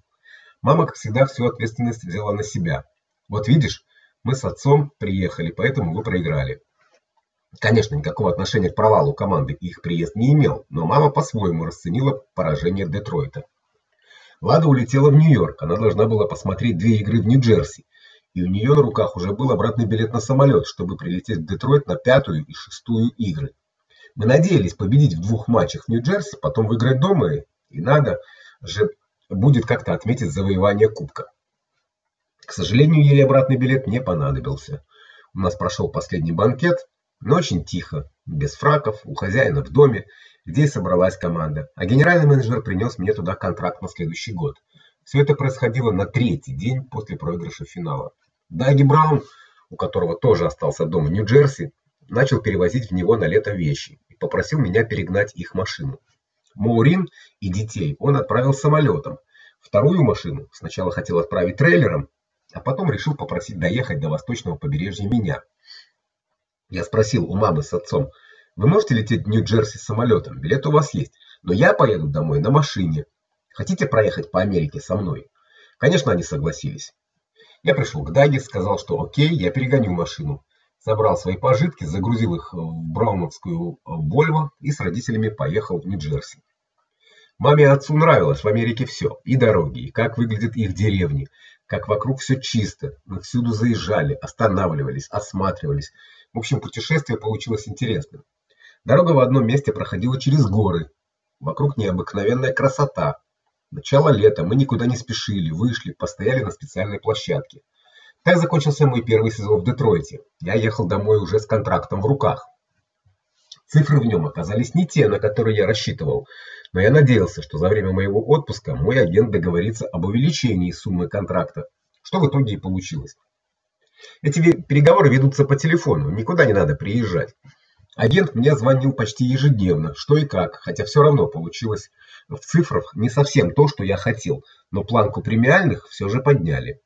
Мама, как всегда, всю ответственность взяла на себя. Вот видишь, мы с отцом приехали, поэтому вы проиграли. Конечно, никакого отношения к провалу команды их приезд не имел, но мама по-своему расценила поражение Детройта. Лада улетела в Нью-Йорк. Она должна была посмотреть две игры в Нью-Джерси, и у нее на руках уже был обратный билет на самолет, чтобы прилететь в Детройт на пятую и шестую игры. Мы надеялись победить в двух матчах в Нью-Джерси, потом выиграть дома, и надо же будет как-то отметить завоевание кубка. К сожалению, ей обратный билет не понадобился. У нас прошел последний банкет, но очень тихо, без фраков, у хозяина в доме, где и собралась команда. А генеральный менеджер принес мне туда контракт на следующий год. Все это происходило на третий день после проигрыша финала. Даги Браун, у которого тоже остался дом в Нью-Джерси, начал перевозить в него на лето вещи и попросил меня перегнать их машину. Маурин и детей он отправил самолетом. Вторую машину сначала хотел отправить трейлером, а потом решил попросить доехать до восточного побережья меня. Я спросил у мамы с отцом: "Вы можете лететь в Нью-Джерси самолетом? Билет у вас есть, но я поеду домой на машине. Хотите проехать по Америке со мной?" Конечно, они согласились. Я пришел к Даге, сказал, что о'кей, я перегоню машину собрал свои пожитки, загрузил их в брауновскую Volvo и с родителями поехал в Нью-Джерси. Маме и отцу нравилось в Америке все: и дороги, и как выглядят их деревни, как вокруг все чисто. Мы всюду заезжали, останавливались, осматривались. В общем, путешествие получилось интересным. Дорога в одном месте проходила через горы. Вокруг необыкновенная красота. Начало лета, мы никуда не спешили, вышли, постояли на специальной площадке. Так закончился мой первый сезон в Детройте. Я ехал домой уже с контрактом в руках. Цифры в нем оказались не те, на которые я рассчитывал, но я надеялся, что за время моего отпуска мой агент договорится об увеличении суммы контракта, что в итоге и получилось. Эти переговоры ведутся по телефону, никуда не надо приезжать. Агент мне звонил почти ежедневно, что и как, хотя все равно получилось в цифрах не совсем то, что я хотел, но планку премиальных все же подняли.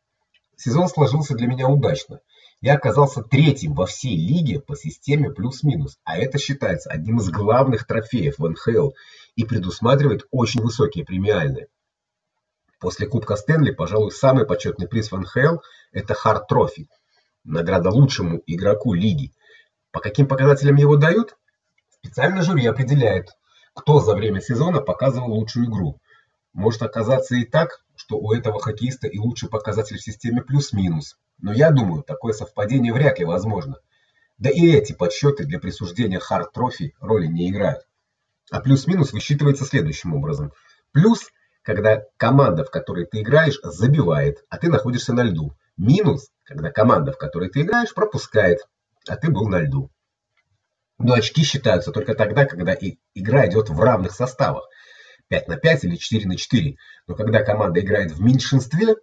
Сезон сложился для меня удачно. Я оказался третьим во всей лиге по системе плюс-минус, а это считается одним из главных трофеев в НХЛ и предусматривает очень высокие премиальные. После Кубка Стэнли, пожалуй, самый почетный приз в НХЛ это Харт Трофи, награда лучшему игроку лиги. По каким показателям его дают? Специальное жюри определяет, кто за время сезона показывал лучшую игру. Может оказаться и так, что у этого хоккеиста и лучший показатель в системе плюс-минус. Но я думаю, такое совпадение вряд ли возможно. Да и эти подсчеты для присуждения Харт Трофи роли не играют. А плюс-минус высчитывается следующим образом: плюс когда команда, в которой ты играешь, забивает, а ты находишься на льду. Минус когда команда, в которой ты играешь, пропускает, а ты был на льду. Но очки считаются только тогда, когда и игра идет в равных составах. 5 на 5 или 4 на 4. Но когда команда играет в меньшинстве,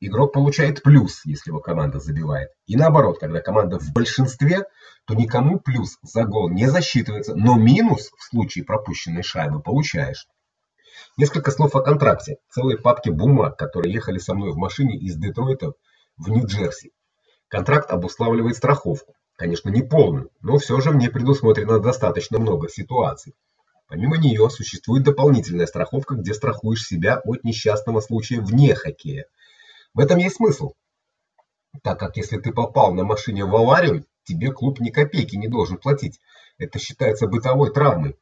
игрок получает плюс, если его команда забивает. И наоборот, когда команда в большинстве, то никому плюс за гол не засчитывается, но минус в случае пропущенной шайбы получаешь. Несколько слов о контракте. Целые папки бумаг, которые ехали со мной в машине из Детройта в Нью-Джерси. Контракт обуславливает страховку. Конечно, не полную, но все же мне предусмотрено достаточно много ситуаций. Помимо нее существует дополнительная страховка, где страхуешь себя от несчастного случая вне хоккея. В этом есть смысл. Так как если ты попал на машине в аварию, тебе клуб ни копейки не должен платить. Это считается бытовой травмой.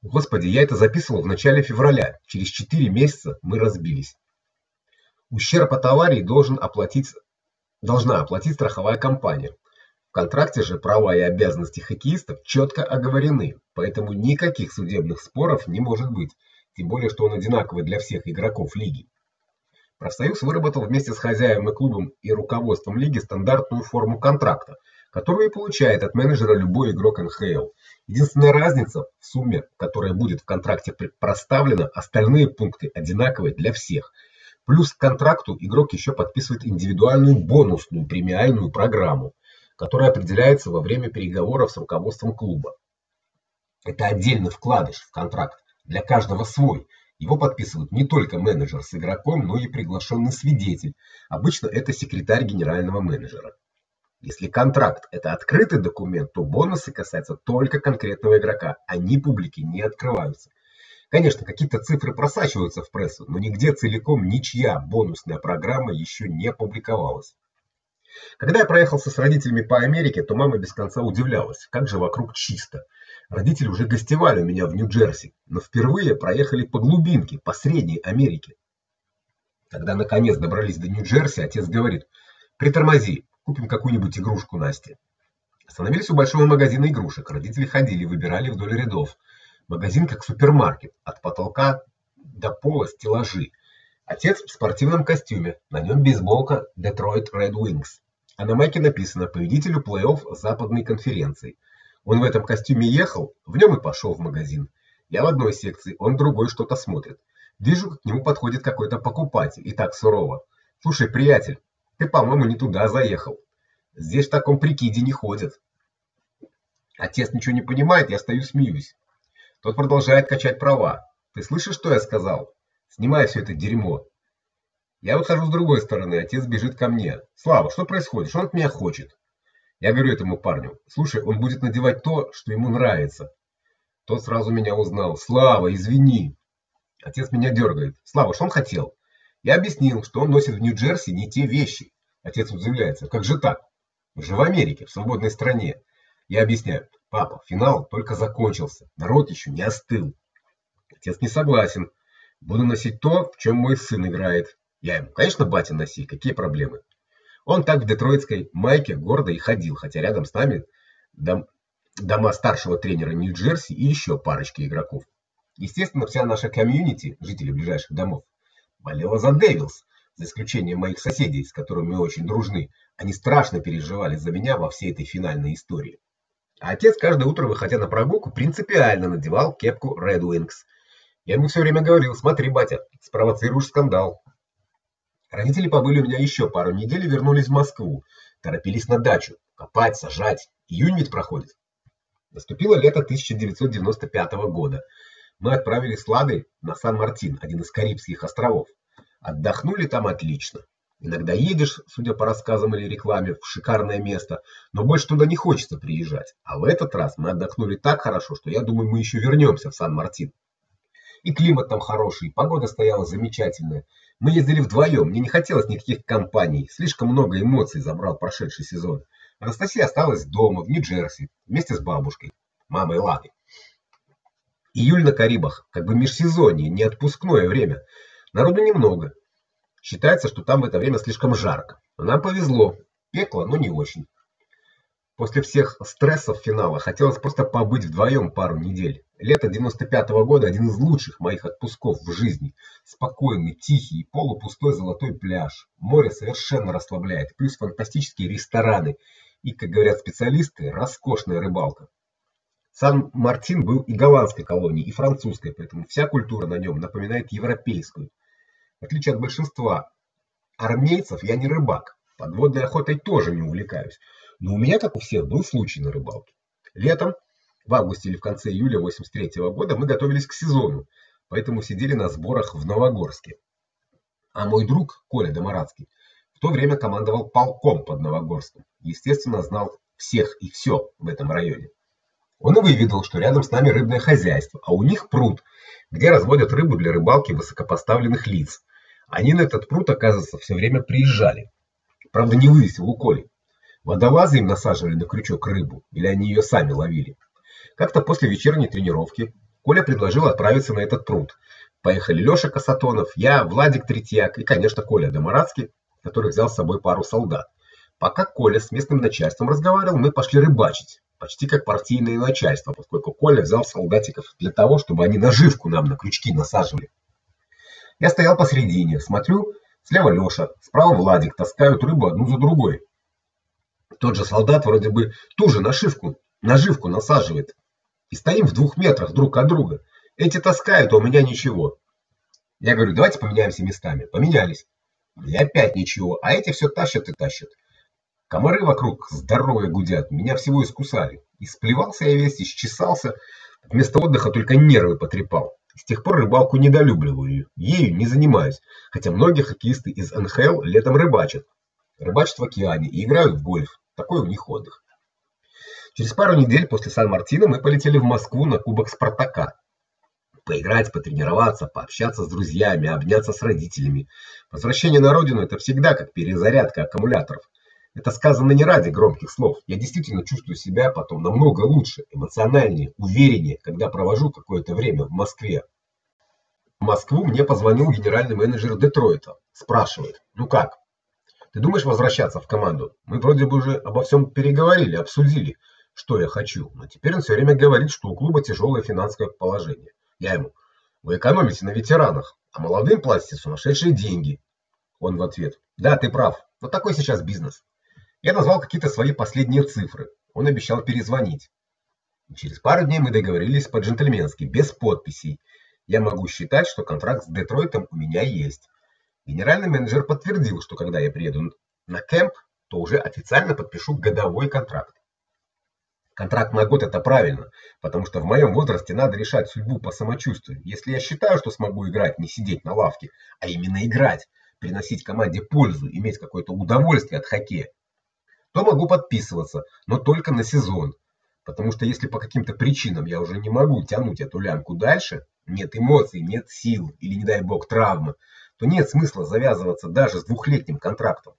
Господи, я это записывал в начале февраля. Через 4 месяца мы разбились. Ущерб от аварии должен оплатить должна оплатить страховая компания. В контракте же права и обязанности хоккеистов четко оговорены, поэтому никаких судебных споров не может быть, тем более что он одинаковый для всех игроков лиги. Профсоюз выработал вместе с хозяевами клубом и руководством лиги стандартную форму контракта, которую и получает от менеджера любой игрок НХЛ. Единственная разница в сумме, которая будет в контракте проставлена, остальные пункты одинаковые для всех. Плюс к контракту игрок еще подписывает индивидуальную бонусную премиальную программу, которая определяется во время переговоров с руководством клуба. Это отдельный вкладыш в контракт, для каждого свой. Его подписывают не только менеджер с игроком, но и приглашенный свидетель. Обычно это секретарь генерального менеджера. Если контракт это открытый документ, то бонусы касаются только конкретного игрока, они публике не открываются. Конечно, какие-то цифры просачиваются в прессу, но нигде целиком ничья бонусная программа еще не публиковалась. Когда я проехался с родителями по Америке, то мама без конца удивлялась, как же вокруг чисто. Родители уже гостевали у меня в Нью-Джерси, но впервые проехали по глубинке, по Средней Америке. Когда наконец добрались до Нью-Джерси, отец говорит: "Притормози, купим какую-нибудь игрушку Насте". Остановились у большого магазина игрушек. Родители ходили, выбирали вдоль рядов. Магазин как супермаркет, от потолка до пола стеллажи. Отец в спортивном костюме, на нем бейсболка Detroit Red Wings. А на майке написано победителю плей-офф западной конференции. Он в этом костюме ехал, в нем и пошел в магазин. Я в одной секции, он в другой что-то смотрит. Вижу, как к нему подходит какой-то покупатель и так сурово: "Слушай, приятель, ты, по-моему, не туда заехал. Здесь в таком прикиде не ходят". Отец ничего не понимает, я стою смеюсь. Тот продолжает качать права. Ты слышишь, что я сказал? Снимай все это дерьмо. Я выхожу с другой стороны, отец бежит ко мне. Слава, что происходит? Что он от меня хочет? Я говорю этому парню: "Слушай, он будет надевать то, что ему нравится". Тот сразу меня узнал. "Слава, извини". Отец меня дергает. "Слава, что он хотел?" Я объяснил, что он носит в Нью-Джерси не те вещи. Отец удивляется: "Как же так? Мы же в Америке, в свободной стране". Я объясняю: Папа, финал только закончился. Народ еще не остыл. Отец не согласен. Буду носить то, в чем мой сын играет. Я ему: "Конечно, батя, носи, какие проблемы?" Он так в детройтской майке гордо и ходил, хотя рядом с нами дом, дома старшего тренера Нью-Джерси и еще парочки игроков. Естественно, вся наша комьюнити, жители ближайших домов, болела за Дэвилс, за исключением моих соседей, с которыми мы очень дружны. Они страшно переживали за меня во всей этой финальной истории. А отец каждое утро, выходя на прогулку, принципиально надевал кепку Red Wings. Я ему все время говорил: "Смотри, батя, спровоцируешь скандал". Родители побыли у меня еще пару недель и вернулись в Москву. Торопились на дачу, копать, сажать. Июнь ведь проходит. Наступило лето 1995 года. Мы отправились с Ладой на Сан-Мартин, один из Карибских островов. Отдохнули там отлично. Иногда едешь, судя по рассказам или рекламе, в шикарное место, но больше туда не хочется приезжать. А в этот раз мы отдохнули так хорошо, что я думаю, мы еще вернемся в Сан-Мартин. И климат там хороший, и погода стояла замечательная. Мы ездили вдвоем, мне не хотелось никаких компаний, слишком много эмоций забрал прошедший сезон. Анастасия осталась дома в Нью-Джерси вместе с бабушкой, мамой Лады. Июль на Карибах, как бы межсезонье, не отпускное время. Народу немного. Считается, что там в это время слишком жарко. Но нам повезло. Пекло, но не очень. После всех стрессов финала хотелось просто побыть вдвоем пару недель. Лето 95-го года один из лучших моих отпусков в жизни. Спокойный, тихий, полупустой золотой пляж. Море совершенно расслабляет, плюс фантастические рестораны и, как говорят специалисты, роскошная рыбалка. Сан-Мартин был и голландской колонией, и французской, поэтому вся культура на нем напоминает европейскую. В отличие от большинства армейцев, я не рыбак. Подводной охотой тоже не увлекаюсь. Но у меня, как у всех, был случай на рыбалке. Летом, в августе или в конце июля 83 -го года мы готовились к сезону, поэтому сидели на сборах в Новогорске. А мой друг Коля Домарадский в то время командовал полком под Новогорском. Естественно, знал всех и все в этом районе. Он и выведал, что рядом с нами рыбное хозяйство, а у них пруд, где разводят рыбу для рыбалки высокопоставленных лиц. Они на этот пруд, оказывается, все время приезжали. Правда, не вывесил у Коли. Водолазы им насаживали на крючок рыбу, или они ее сами ловили. Как-то после вечерней тренировки Коля предложил отправиться на этот пруд. Поехали Лёша Касатонов, я, Владик Третьяк и, конечно, Коля Домарадский, который взял с собой пару солдат. Пока Коля с местным начальством разговаривал, мы пошли рыбачить почти как партийное начальство, поскольку Коля взял солдатиков для того, чтобы они наживку нам на крючки насаживали. Я стоял посередине, смотрю, слева Лёша, справа Владик таскают рыбу одну за другой. Тот же солдат вроде бы ту же наживку, наживку насаживает. И стоим в двух метрах друг от друга. Эти таскают, а у меня ничего. Я говорю: "Давайте поменяемся местами". Поменялись. И опять ничего, а эти все тащат и тащат. Комары вокруг здоровые гудят, меня всего искусали. Исплевался я весь, исчесался, вместо отдыха только нервы потрепал. С тех пор рыбалку недолюбливаю, ею не занимаюсь, хотя многие хоккеисты из НХЛ летом рыбачат. Рыбачат в океане и играют в гольф. Такой у них отдых. Через пару недель после Сан-Мартино мы полетели в Москву на Кубок Спартака. Поиграть, потренироваться, пообщаться с друзьями, обняться с родителями. Возвращение на родину это всегда как перезарядка аккумуляторов. Это сказано не ради громких слов. Я действительно чувствую себя потом намного лучше, эмоциональнее, увереннее, когда провожу какое-то время в Москве. В Москву мне позвонил генеральный менеджер Детройта, спрашивает: "Ну как? Ты думаешь возвращаться в команду? Мы вроде бы уже обо всем переговорили, обсудили, что я хочу. Но теперь он все время говорит, что у клуба тяжелое финансовое положение". Я ему: "Вы экономите на ветеранах, а молодым платите сумасшедшие деньги". Он в ответ: "Да, ты прав. Вот такой сейчас бизнес". Я назвал какие-то свои последние цифры. Он обещал перезвонить. И через пару дней мы договорились по-джентльменски, без подписей. Я могу считать, что контракт с Детройтом у меня есть. Генеральный менеджер подтвердил, что когда я приеду на кемп, то уже официально подпишу годовой контракт. Контракт на год это правильно, потому что в моем возрасте надо решать судьбу по самочувствию. Если я считаю, что смогу играть, не сидеть на лавке, а именно играть, приносить команде пользу, иметь какое-то удовольствие от хоккея, то могу подписываться, но только на сезон. Потому что если по каким-то причинам я уже не могу тянуть эту лямку дальше, нет эмоций, нет сил или не дай бог травмы, то нет смысла завязываться даже с двухлетним контрактом.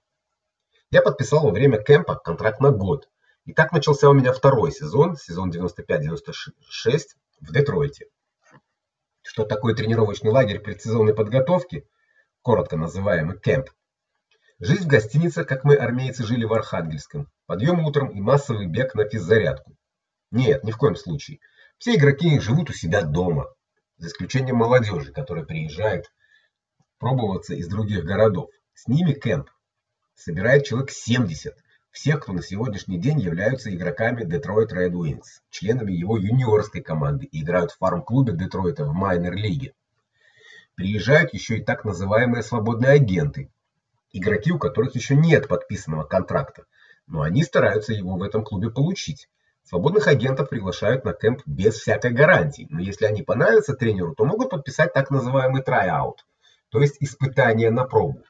Я подписал во время кемпа контракт на год. И так начался у меня второй сезон, сезон 95-96 в Детройте. Что такое тренировочный лагерь предсезонной подготовки, коротко называемый кемп, Жизнь в гостинице, как мы, армейцы, жили в Архангельском. Подъем утром и массовый бег на физзарядку. Нет, ни в коем случае. Все игроки живут у себя дома, за исключением молодежи, которая приезжает пробоваться из других городов. С ними кемп собирает человек 70. Всех, кто на сегодняшний день являются игроками Detroit Red Wings, членами его юниорской команды и играют в фарм-клубе Детройта в майнер-лиге. Приезжают еще и так называемые свободные агенты, игроки, у которых еще нет подписанного контракта, но они стараются его в этом клубе получить. Свободных агентов приглашают на кемп без всякой гарантии, но если они понравятся тренеру, то могут подписать так называемый трайаут, то есть испытание на пробу.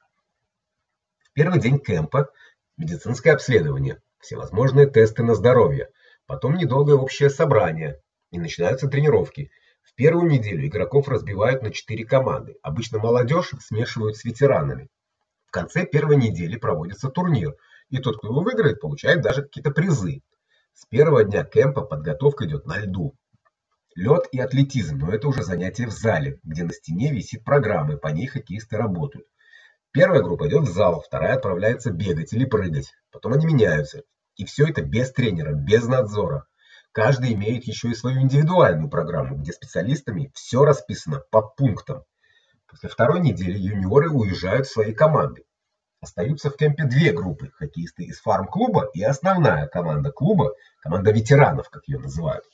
В первый день кемпа медицинское обследование, всевозможные тесты на здоровье, потом недолгое общее собрание и начинаются тренировки. В первую неделю игроков разбивают на четыре команды. Обычно молодежь смешивают с ветеранами. В конце первой недели проводится турнир, и тот, кто его выиграет, получает даже какие-то призы. С первого дня кемпа подготовка идет на льду. Лед и атлетизм, но это уже занятия в зале, где на стене висит программа, и по ней хоккеисты работают. Первая группа идет в зал, вторая отправляется бегать или прыгать. Потом они меняются. И все это без тренера, без надзора. Каждый имеет еще и свою индивидуальную программу, где специалистами все расписано по пунктам. После второй недели юниоры уезжают в свои команды. Остаются в кемпе две группы: хоккеисты из фарм-клуба и основная команда клуба, команда ветеранов, как ее называют.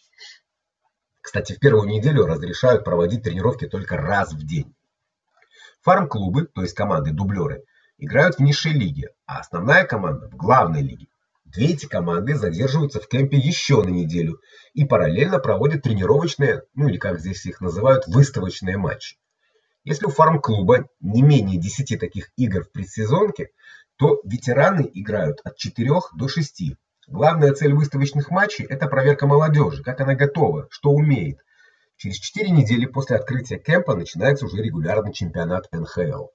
Кстати, в первую неделю разрешают проводить тренировки только раз в день. Фарм-клубы, то есть команды-дублеры, играют в низшей лиге, а основная команда в главной лиге. Две эти команды задерживаются в кемпе еще на неделю и параллельно проводят тренировочные, ну или как здесь их называют, выставочные матчи. Если у фарм-клуба не менее 10 таких игр в предсезонке, то ветераны играют от 4 до 6. Главная цель выставочных матчей это проверка молодежи, как она готова, что умеет. Через 4 недели после открытия кемпа начинается уже регулярный чемпионат НХЛ.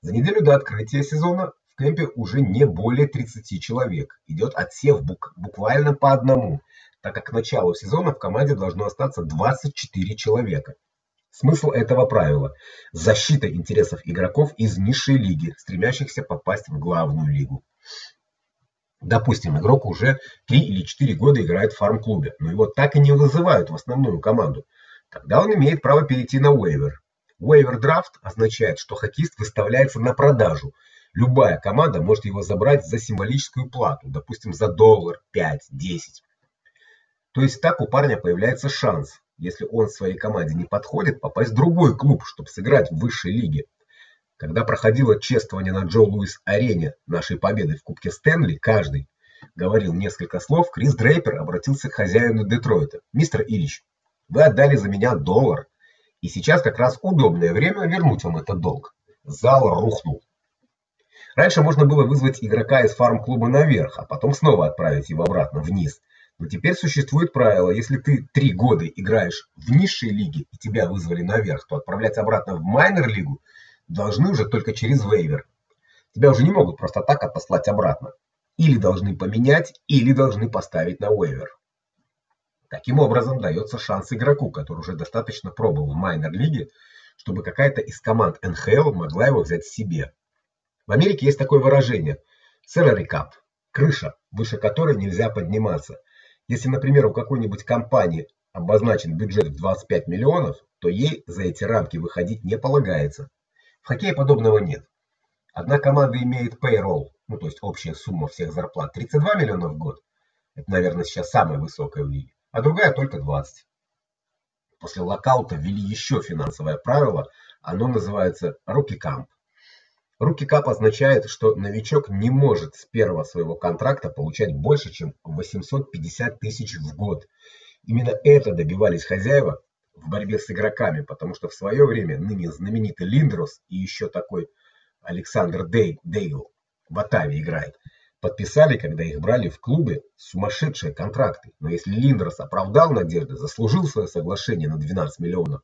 За неделю до открытия сезона в кемпе уже не более 30 человек. Идет отсев бук буквально по одному, так как к началу сезона в команде должно остаться 24 человека. Смысл этого правила защита интересов игроков из низшей лиги, стремящихся попасть в главную лигу. Допустим, игрок уже 3 или 4 года играет в фарм-клубе, но его так и не вызывают в основную команду. Тогда он имеет право перейти на вейвер. Вейвер-драфт означает, что хоккеист выставляется на продажу. Любая команда может его забрать за символическую плату, допустим, за доллар, 5, 10. То есть так у парня появляется шанс если он своей команде не подходит, попасть в другой клуб, чтобы сыграть в высшей лиге. Когда проходило чествование на Джо Луис арене нашей победы в Кубке Стэнли, каждый говорил несколько слов, Крис Дрейпер обратился к хозяину Детройта. Мистер Ильич, вы отдали за меня доллар, и сейчас как раз удобное время вернуть вам этот долг. Зал рухнул. Раньше можно было вызвать игрока из фарм-клуба наверх, а потом снова отправить его обратно вниз. Но теперь существует правило: если ты три года играешь в низшей лиге и тебя вызвали наверх, то отправлять обратно в майнер-лигу должны уже только через вейвер. Тебя уже не могут просто так отослать обратно. Или должны поменять, или должны поставить на вейвер. Таким образом дается шанс игроку, который уже достаточно пробовал в майнер-лиге, чтобы какая-то из команд НХЛ могла его взять себе. В Америке есть такое выражение salary cap крыша, выше которой нельзя подниматься. Если, например, у какой-нибудь компании обозначен бюджет в 25 миллионов, то ей за эти рамки выходить не полагается. В хоккее подобного нет. Одна команда имеет payroll, ну то есть общая сумма всех зарплат 32 миллиона в год. Это, наверное, сейчас самая высокая в лиге, а другая только 20. После локаута ввели еще финансовое правило, оно называется rookie camp. Руки кап означает, что новичок не может с первого своего контракта получать больше, чем 850 тысяч в год. Именно это добивались хозяева в борьбе с игроками, потому что в свое время ныне знаменитый Линдрос и еще такой Александр Дей, Дейл в Оттаве играет, подписали, когда их брали в клубы, сумасшедшие контракты. Но если Линдрос оправдал надежды, заслужил свое соглашение на 12 миллионов,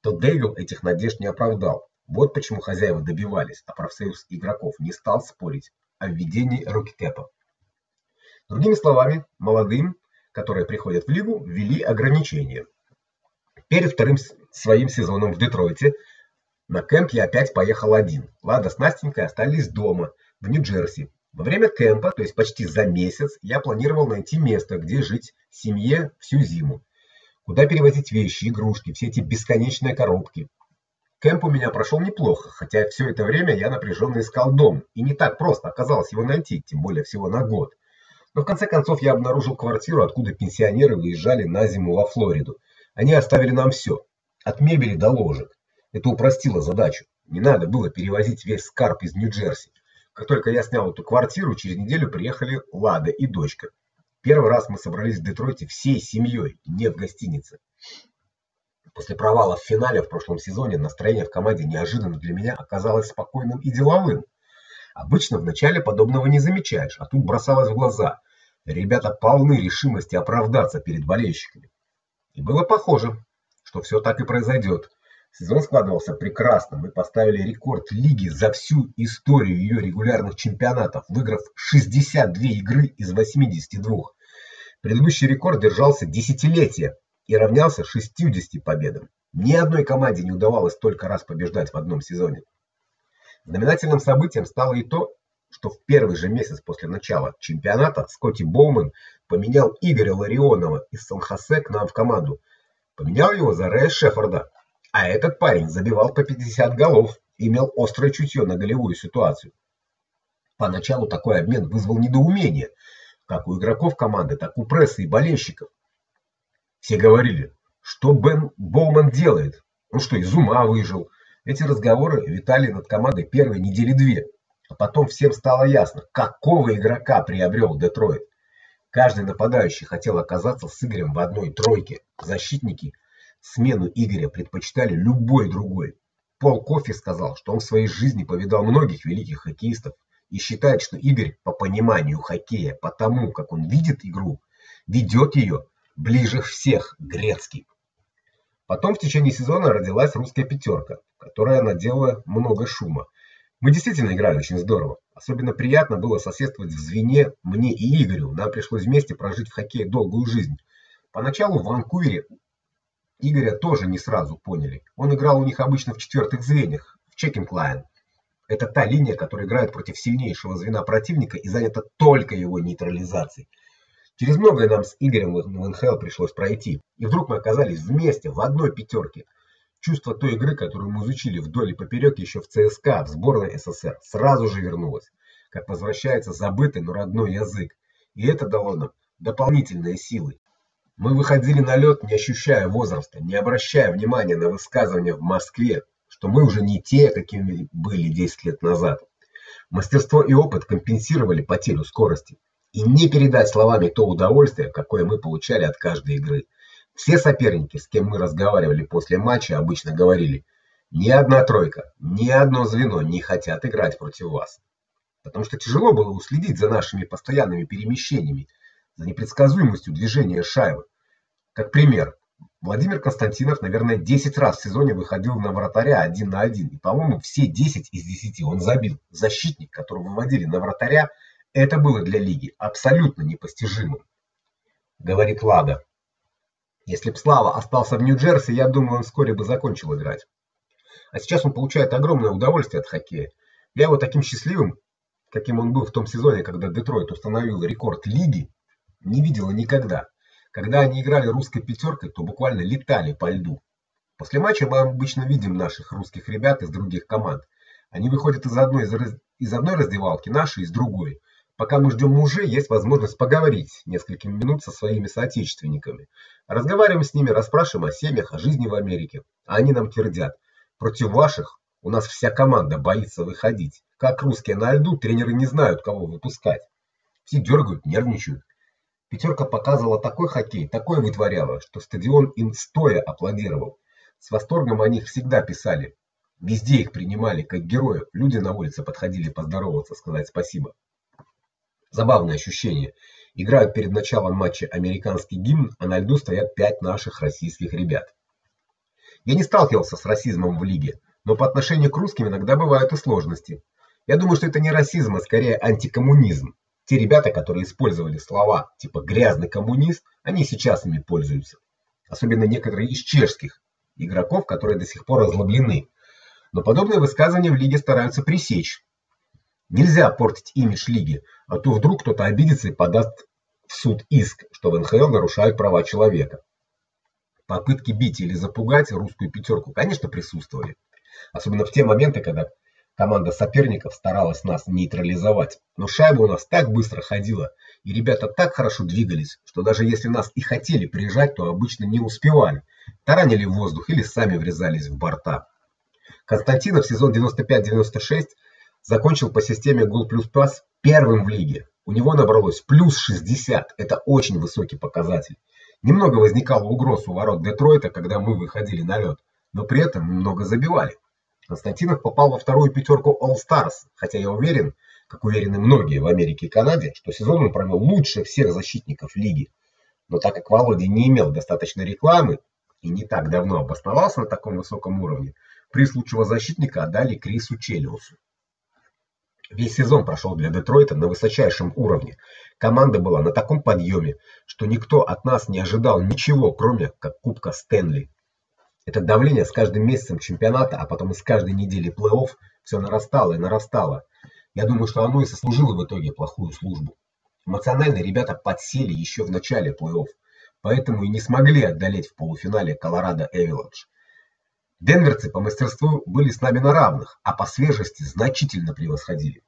то Дейл этих надежд не оправдал. Вот почему хозяева добивались, а профсоюз игроков не стал спорить о введении рокетепа. Другими словами, молодым, которые приходят в лигу, ввели ограничения. Перед вторым своим сезоном в Детройте на кемп я опять поехал один. Лада с Настенькой остались дома, в Нью-Джерси. Во время кемпа, то есть почти за месяц, я планировал найти место, где жить семье всю зиму. Куда перевозить вещи, игрушки, все эти бесконечные коробки. Кемп у меня прошел неплохо, хотя все это время я напряженно искал дом, и не так просто оказалось его найти, тем более всего на год. Но в конце концов я обнаружил квартиру, откуда пенсионеры выезжали на зиму во Флориду. Они оставили нам все, от мебели до ложек. Это упростило задачу. Не надо было перевозить весь скарб из Нью-Джерси. Как только я снял эту квартиру, через неделю приехали Лада и дочка. Первый раз мы собрались в Детройте всей семьей, не в гостинице. После провала в финале в прошлом сезоне настроение в команде неожиданно для меня оказалось спокойным и деловым. Обычно в начале подобного не замечаешь, а тут бросалось в глаза. Ребята полны решимости оправдаться перед болельщиками. И было похоже, что все так и произойдет. Сезон складывался прекрасно. Мы поставили рекорд лиги за всю историю ее регулярных чемпионатов, выиграв 62 игры из 82. Предыдущий рекорд держался десятилетия и равнялся 60 победам. Ни одной команде не удавалось столько раз побеждать в одном сезоне. Знаменательным событием стало и то, что в первый же месяц после начала чемпионата Скотти Боуман поменял Игоря Ларионова из Сан-Хосе к нам в команду. Поменял его за Рэя Шеффорда. А этот парень забивал по 50 голов, имел острое чутье на голевую ситуацию. Поначалу такой обмен вызвал недоумение, как у игроков команды, так и у прессы и болельщиков. Все говорили: "Что Бен Боуман делает? Он что, из ума выжил?" Эти разговоры витали над командой первые недели две, а потом всем стало ясно, какого игрока приобрел Детройт. Каждый нападающий хотел оказаться с Игорем в одной тройке. Защитники смену Игоря предпочитали любой другой. Пол Кофи сказал, что он в своей жизни повидал многих великих хоккеистов и считает, что Игорь по пониманию хоккея, по тому, как он видит игру, ведет ее ближе всех Грецкий. Потом в течение сезона родилась русская пятерка, которая наделала много шума. Мы действительно играли очень здорово. Особенно приятно было соседствовать в звене мне и Игорю. Нам пришлось вместе прожить в хоккее долгую жизнь. Поначалу в Ванкувере Игоря тоже не сразу поняли. Он играл у них обычно в четвертых звеньях, в чекинг лайн. Это та линия, которая играет против сильнейшего звена противника и занята только его нейтрализацией. Через многое нам с Игорем в НХЛ пришлось пройти, и вдруг мы оказались вместе в одной пятерке. Чувство той игры, которую мы изучили вдоль и поперек еще в ЦСКА, в сборной СССР, сразу же вернулось, как возвращается забытый, но родной язык. И это дало нам дополнительные силы. Мы выходили на лед, не ощущая возраста, не обращая внимания на высказывания в Москве, что мы уже не те, какими были 10 лет назад. Мастерство и опыт компенсировали потерю скорости и не передать словами то удовольствие, какое мы получали от каждой игры. Все соперники, с кем мы разговаривали после матча, обычно говорили: "Ни одна тройка, ни одно звено не хотят играть против вас". Потому что тяжело было уследить за нашими постоянными перемещениями, за непредсказуемостью движения шайбы. Как пример, Владимир Константинов, наверное, 10 раз в сезоне выходил на вратаря один на один, и, по-моему, все 10 из 10 он забил. Защитник, которого выводили на вратаря, это было для лиги абсолютно непостижимым, говорит Лада. Если б Слава остался в Нью-Джерси, я думаю, он вскоре бы закончил играть. А сейчас он получает огромное удовольствие от хоккея. Я его таким счастливым, каким он был в том сезоне, когда Детройт установил рекорд лиги, не видела никогда. Когда они играли русской пятеркой, то буквально летали по льду. После матча мы обычно видим наших русских ребят из других команд. Они выходят из одной из, из одной раздевалки, наши из другой. Пока мы ждем мужей, есть возможность поговорить несколько минут со своими соотечественниками. Разговариваем с ними, расспрашиваем о семьях, о жизни в Америке. А они нам твердят: "Против ваших у нас вся команда боится выходить. Как русские на льду, тренеры не знают, кого выпускать. Все дергают, нервничают. Пятерка показывала такой хоккей, такое вытворяла, что стадион им стоя аплодировал. С восторгом о них всегда писали. Везде их принимали как героев. Люди на улице подходили поздороваться, сказать спасибо. Забавное ощущение. Играют перед началом матча американский гимн, а на льду стоят пять наших российских ребят. Я не сталкивался с расизмом в лиге, но по отношению к русским иногда бывают и сложности. Я думаю, что это не расизм, а скорее антикоммунизм. Те ребята, которые использовали слова типа грязный коммунист, они сейчас ими пользуются. Особенно некоторые из чешских игроков, которые до сих пор озлоблены. Но подобные высказывания в лиге стараются пресечь. Нельзя портить имидж лиги, а то вдруг кто-то обидится и подаст в суд иск, что в НХЛ нарушают права человека. Попытки бить или запугать русскую пятерку, конечно, присутствовали. Особенно в те моменты, когда Команда соперников старалась нас нейтрализовать, но шайба у нас так быстро ходила, и ребята так хорошо двигались, что даже если нас и хотели прижать, то обычно не успевали. Таранили в воздух или сами врезались в борта. Константинов сезон 95-96 закончил по системе гол плюс пас первым в лиге. У него набралось плюс 60. Это очень высокий показатель. Немного возникало угроз у ворот Детройта, когда мы выходили на лед, но при этом много забивали. Константинов попал во вторую пятерку All-Stars, хотя я уверен, как уверены многие в Америке и Канаде, что сезон он провел лучше всех защитников лиги. Но так как Володя не имел достаточно рекламы и не так давно обосновался на таком высоком уровне, приз лучшего защитника отдали Крису Челиусу. Весь сезон прошел для Детройта на высочайшем уровне. Команда была на таком подъеме, что никто от нас не ожидал ничего, кроме как Кубка Стэнли. Это давление с каждым месяцем чемпионата, а потом и с каждой недели плей-офф все нарастало и нарастало. Я думаю, что оно и сослужило в итоге плохую службу. Эмоционально ребята подсели еще в начале плей-офф, поэтому и не смогли одолеть в полуфинале Колорадо Эвиландж. Денверцы по мастерству были с нами на равных, а по свежести значительно превосходили.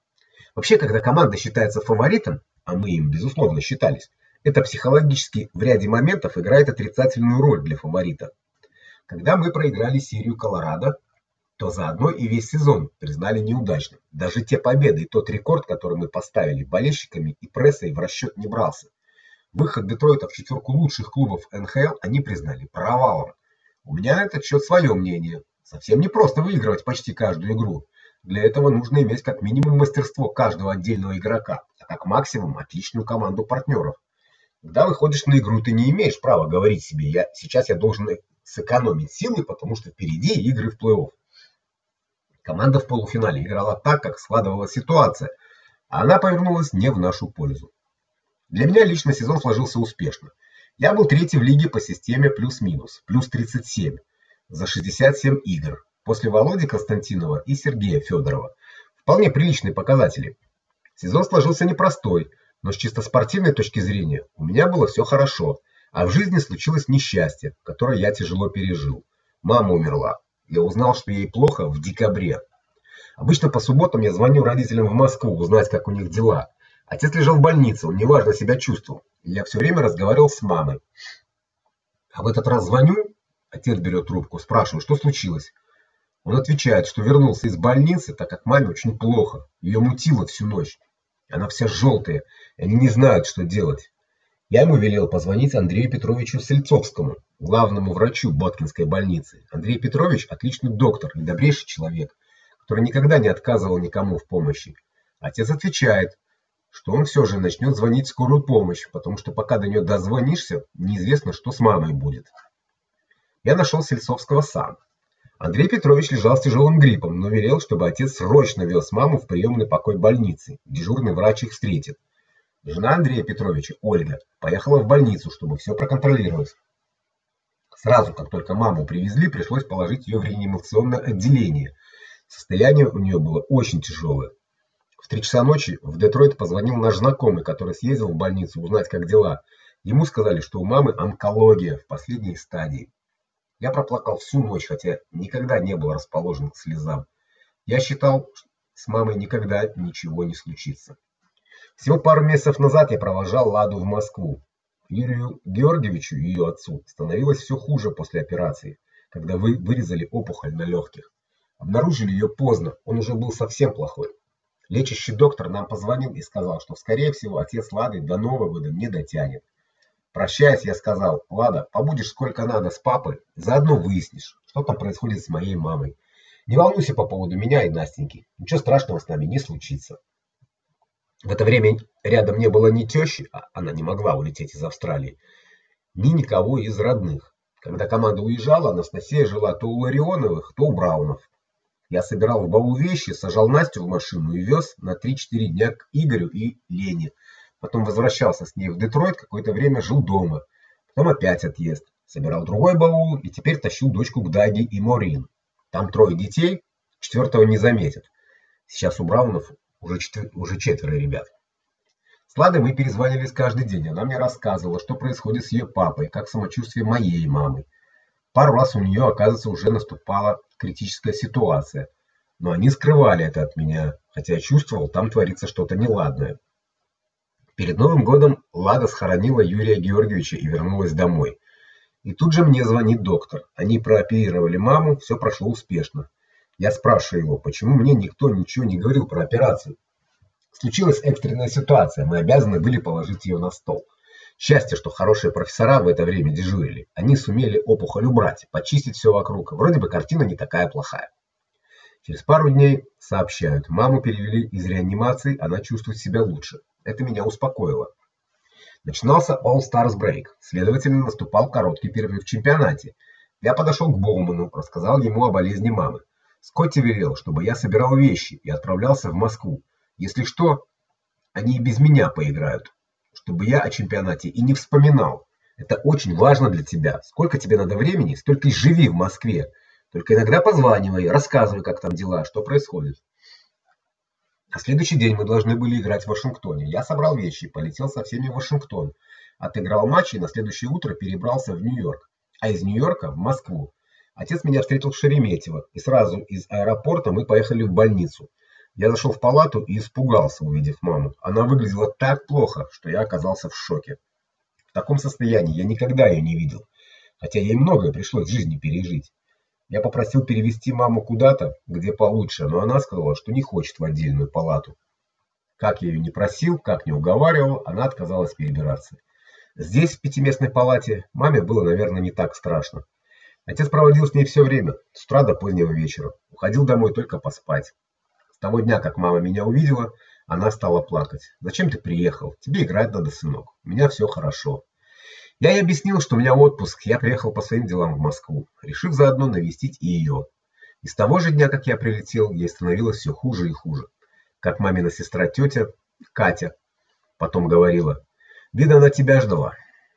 Вообще, когда команда считается фаворитом, а мы им безусловно считались, это психологически в ряде моментов играет отрицательную роль для фаворита. Когда мы проиграли серию Колорадо, то заодно и весь сезон признали неудачным. Даже те победы и тот рекорд, который мы поставили болельщиками и прессой в расчет не брался. Выход Детройта в четверку лучших клубов НХЛ они признали провалом. У меня на этот счет свое мнение. Совсем не просто выигрывать почти каждую игру. Для этого нужно иметь как минимум мастерство каждого отдельного игрока, а как максимум отличную команду партнеров. Когда выходишь на игру, ты не имеешь права говорить себе: "Я сейчас я должен сэкономить силы, потому что впереди игры в плей-офф. Команда в полуфинале играла так, как складывалась ситуация, а она повернулась не в нашу пользу. Для меня лично сезон сложился успешно. Я был третий в лиге по системе плюс-минус, плюс 37 за 67 игр. После Володи Константинова и Сергея Федорова. Вполне приличные показатели. Сезон сложился непростой, но с чисто спортивной точки зрения у меня было все хорошо. А в жизни случилось несчастье, которое я тяжело пережил. Мама умерла. Я узнал, что ей плохо в декабре. Обычно по субботам я звоню родителям в Москву узнать, как у них дела. Отец лежал в больнице, он неважно себя чувствовал. Я все время разговаривал с мамой. А в этот раз звоню, отец берет трубку, спрашиваю, что случилось. Он отвечает, что вернулся из больницы, так как маме очень плохо. Ее мутило всю ночь. Она вся желтая, и они не знают, что делать. Я ему велел позвонить Андрею Петровичу Сельцовскому, главному врачу Боткинской больницы. Андрей Петрович отличный доктор и добрейший человек, который никогда не отказывал никому в помощи. Отец отвечает, что он все же начнет звонить в скорую помощь, потому что пока до нее дозвонишься, неизвестно, что с мамой будет. Я нашел Сельцовского сам. Андрей Петрович лежал с тяжелым гриппом, но велел, чтобы отец срочно вез маму в приемный покой больницы. Дежурный врач их встретит. Жена Андрея Петровича, Ольга, поехала в больницу, чтобы все проконтролировать. Сразу, как только маму привезли, пришлось положить ее в реанимационное отделение. Состояние у нее было очень тяжелое. В три часа ночи в Детройт позвонил наш знакомый, который съездил в больницу узнать, как дела. Ему сказали, что у мамы онкология в последней стадии. Я проплакал всю ночь, хотя никогда не был расположен к слезам. Я считал, с мамой никогда ничего не случится. Всего пару месяцев назад я провожал Ладу в Москву. Юрию Георгиевичу, ее отцу, становилось все хуже после операции, когда вы вырезали опухоль на легких. Обнаружили ее поздно, он уже был совсем плохой. Лечащий доктор нам позвонил и сказал, что скорее всего отец Лады до Нового года не дотянет. Прощаясь, я сказал: "Лада, побудешь сколько надо с папой, заодно выяснишь, что там происходит с моей мамой. Не волнуйся по поводу меня и Настеньки. Ничего страшного с нами не случится". В это время рядом не было ни тещи, а она не могла улететь из Австралии, ни никого из родных. Когда команда уезжала, Анастасия жила то у Ларионовых, то у Браунов. Я собирал в баул вещи, сажал Настю в машину и вез на 3-4 дня к Игорю и Лене. Потом возвращался с ней в Детройт, какое-то время жил дома. Потом опять отъезд. Собирал другой баул и теперь тащил дочку к Даге и Морин. Там трое детей, четвертого не заметят. Сейчас у Браунов уже, четвер... уже четверо ребят. С Ладой мы перезванивались каждый день. Она мне рассказывала, что происходит с ее папой, как самочувствие моей мамы. Пару раз у нее, оказывается, уже наступала критическая ситуация. Но они скрывали это от меня, хотя я чувствовал, там творится что-то неладное. Перед Новым годом Лада схоронила Юрия Георгиевича и вернулась домой. И тут же мне звонит доктор. Они прооперировали маму, все прошло успешно. Я спрашиваю его, почему мне никто ничего не говорил про операцию. Случилась экстренная ситуация, мы обязаны были положить ее на стол. Счастье, что хорошие профессора в это время дежурили. Они сумели опухоль убрать, почистить все вокруг. Вроде бы картина не такая плохая. Через пару дней сообщают: маму перевели из реанимации, она чувствует себя лучше. Это меня успокоило. Начинался All Stars Break. Следовательно, наступал короткий перерыв в чемпионате. Я подошел к Боуману, рассказал ему о болезни мамы. Скотти велел, чтобы я собирал вещи и отправлялся в Москву. Если что, они и без меня поиграют чтобы я о чемпионате и не вспоминал. Это очень важно для тебя. Сколько тебе надо времени, столько и живи в Москве. Только иногда позванивай, рассказывай, как там дела, что происходит. На следующий день мы должны были играть в Вашингтоне. Я собрал вещи полетел со всеми в Вашингтон. Отыграл матч и на следующее утро перебрался в Нью-Йорк, а из Нью-Йорка в Москву. Отец меня встретил в Шереметьево, и сразу из аэропорта мы поехали в больницу. Я зашел в палату и испугался, увидев маму. Она выглядела так плохо, что я оказался в шоке. В таком состоянии я никогда ее не видел, хотя ей многое пришлось в жизни пережить. Я попросил перевести маму куда-то, где получше, но она сказала, что не хочет в отдельную палату. Как я ее не просил, как не уговаривал, она отказалась перебираться. Здесь, в пятиместной палате, маме было, наверное, не так страшно. Отец проводил с ней все время, с утра до позднего вечера. Уходил домой только поспать того дня, как мама меня увидела, она стала плакать. Зачем ты приехал? Тебе играть надо, сынок. У меня все хорошо. Я ей объяснил, что у меня отпуск, я приехал по своим делам в Москву, решив заодно навестить и ее. И с того же дня, как я прилетел, ей становилось все хуже и хуже. Как мамина сестра тетя Катя потом говорила: "Видно, она тебя ждала.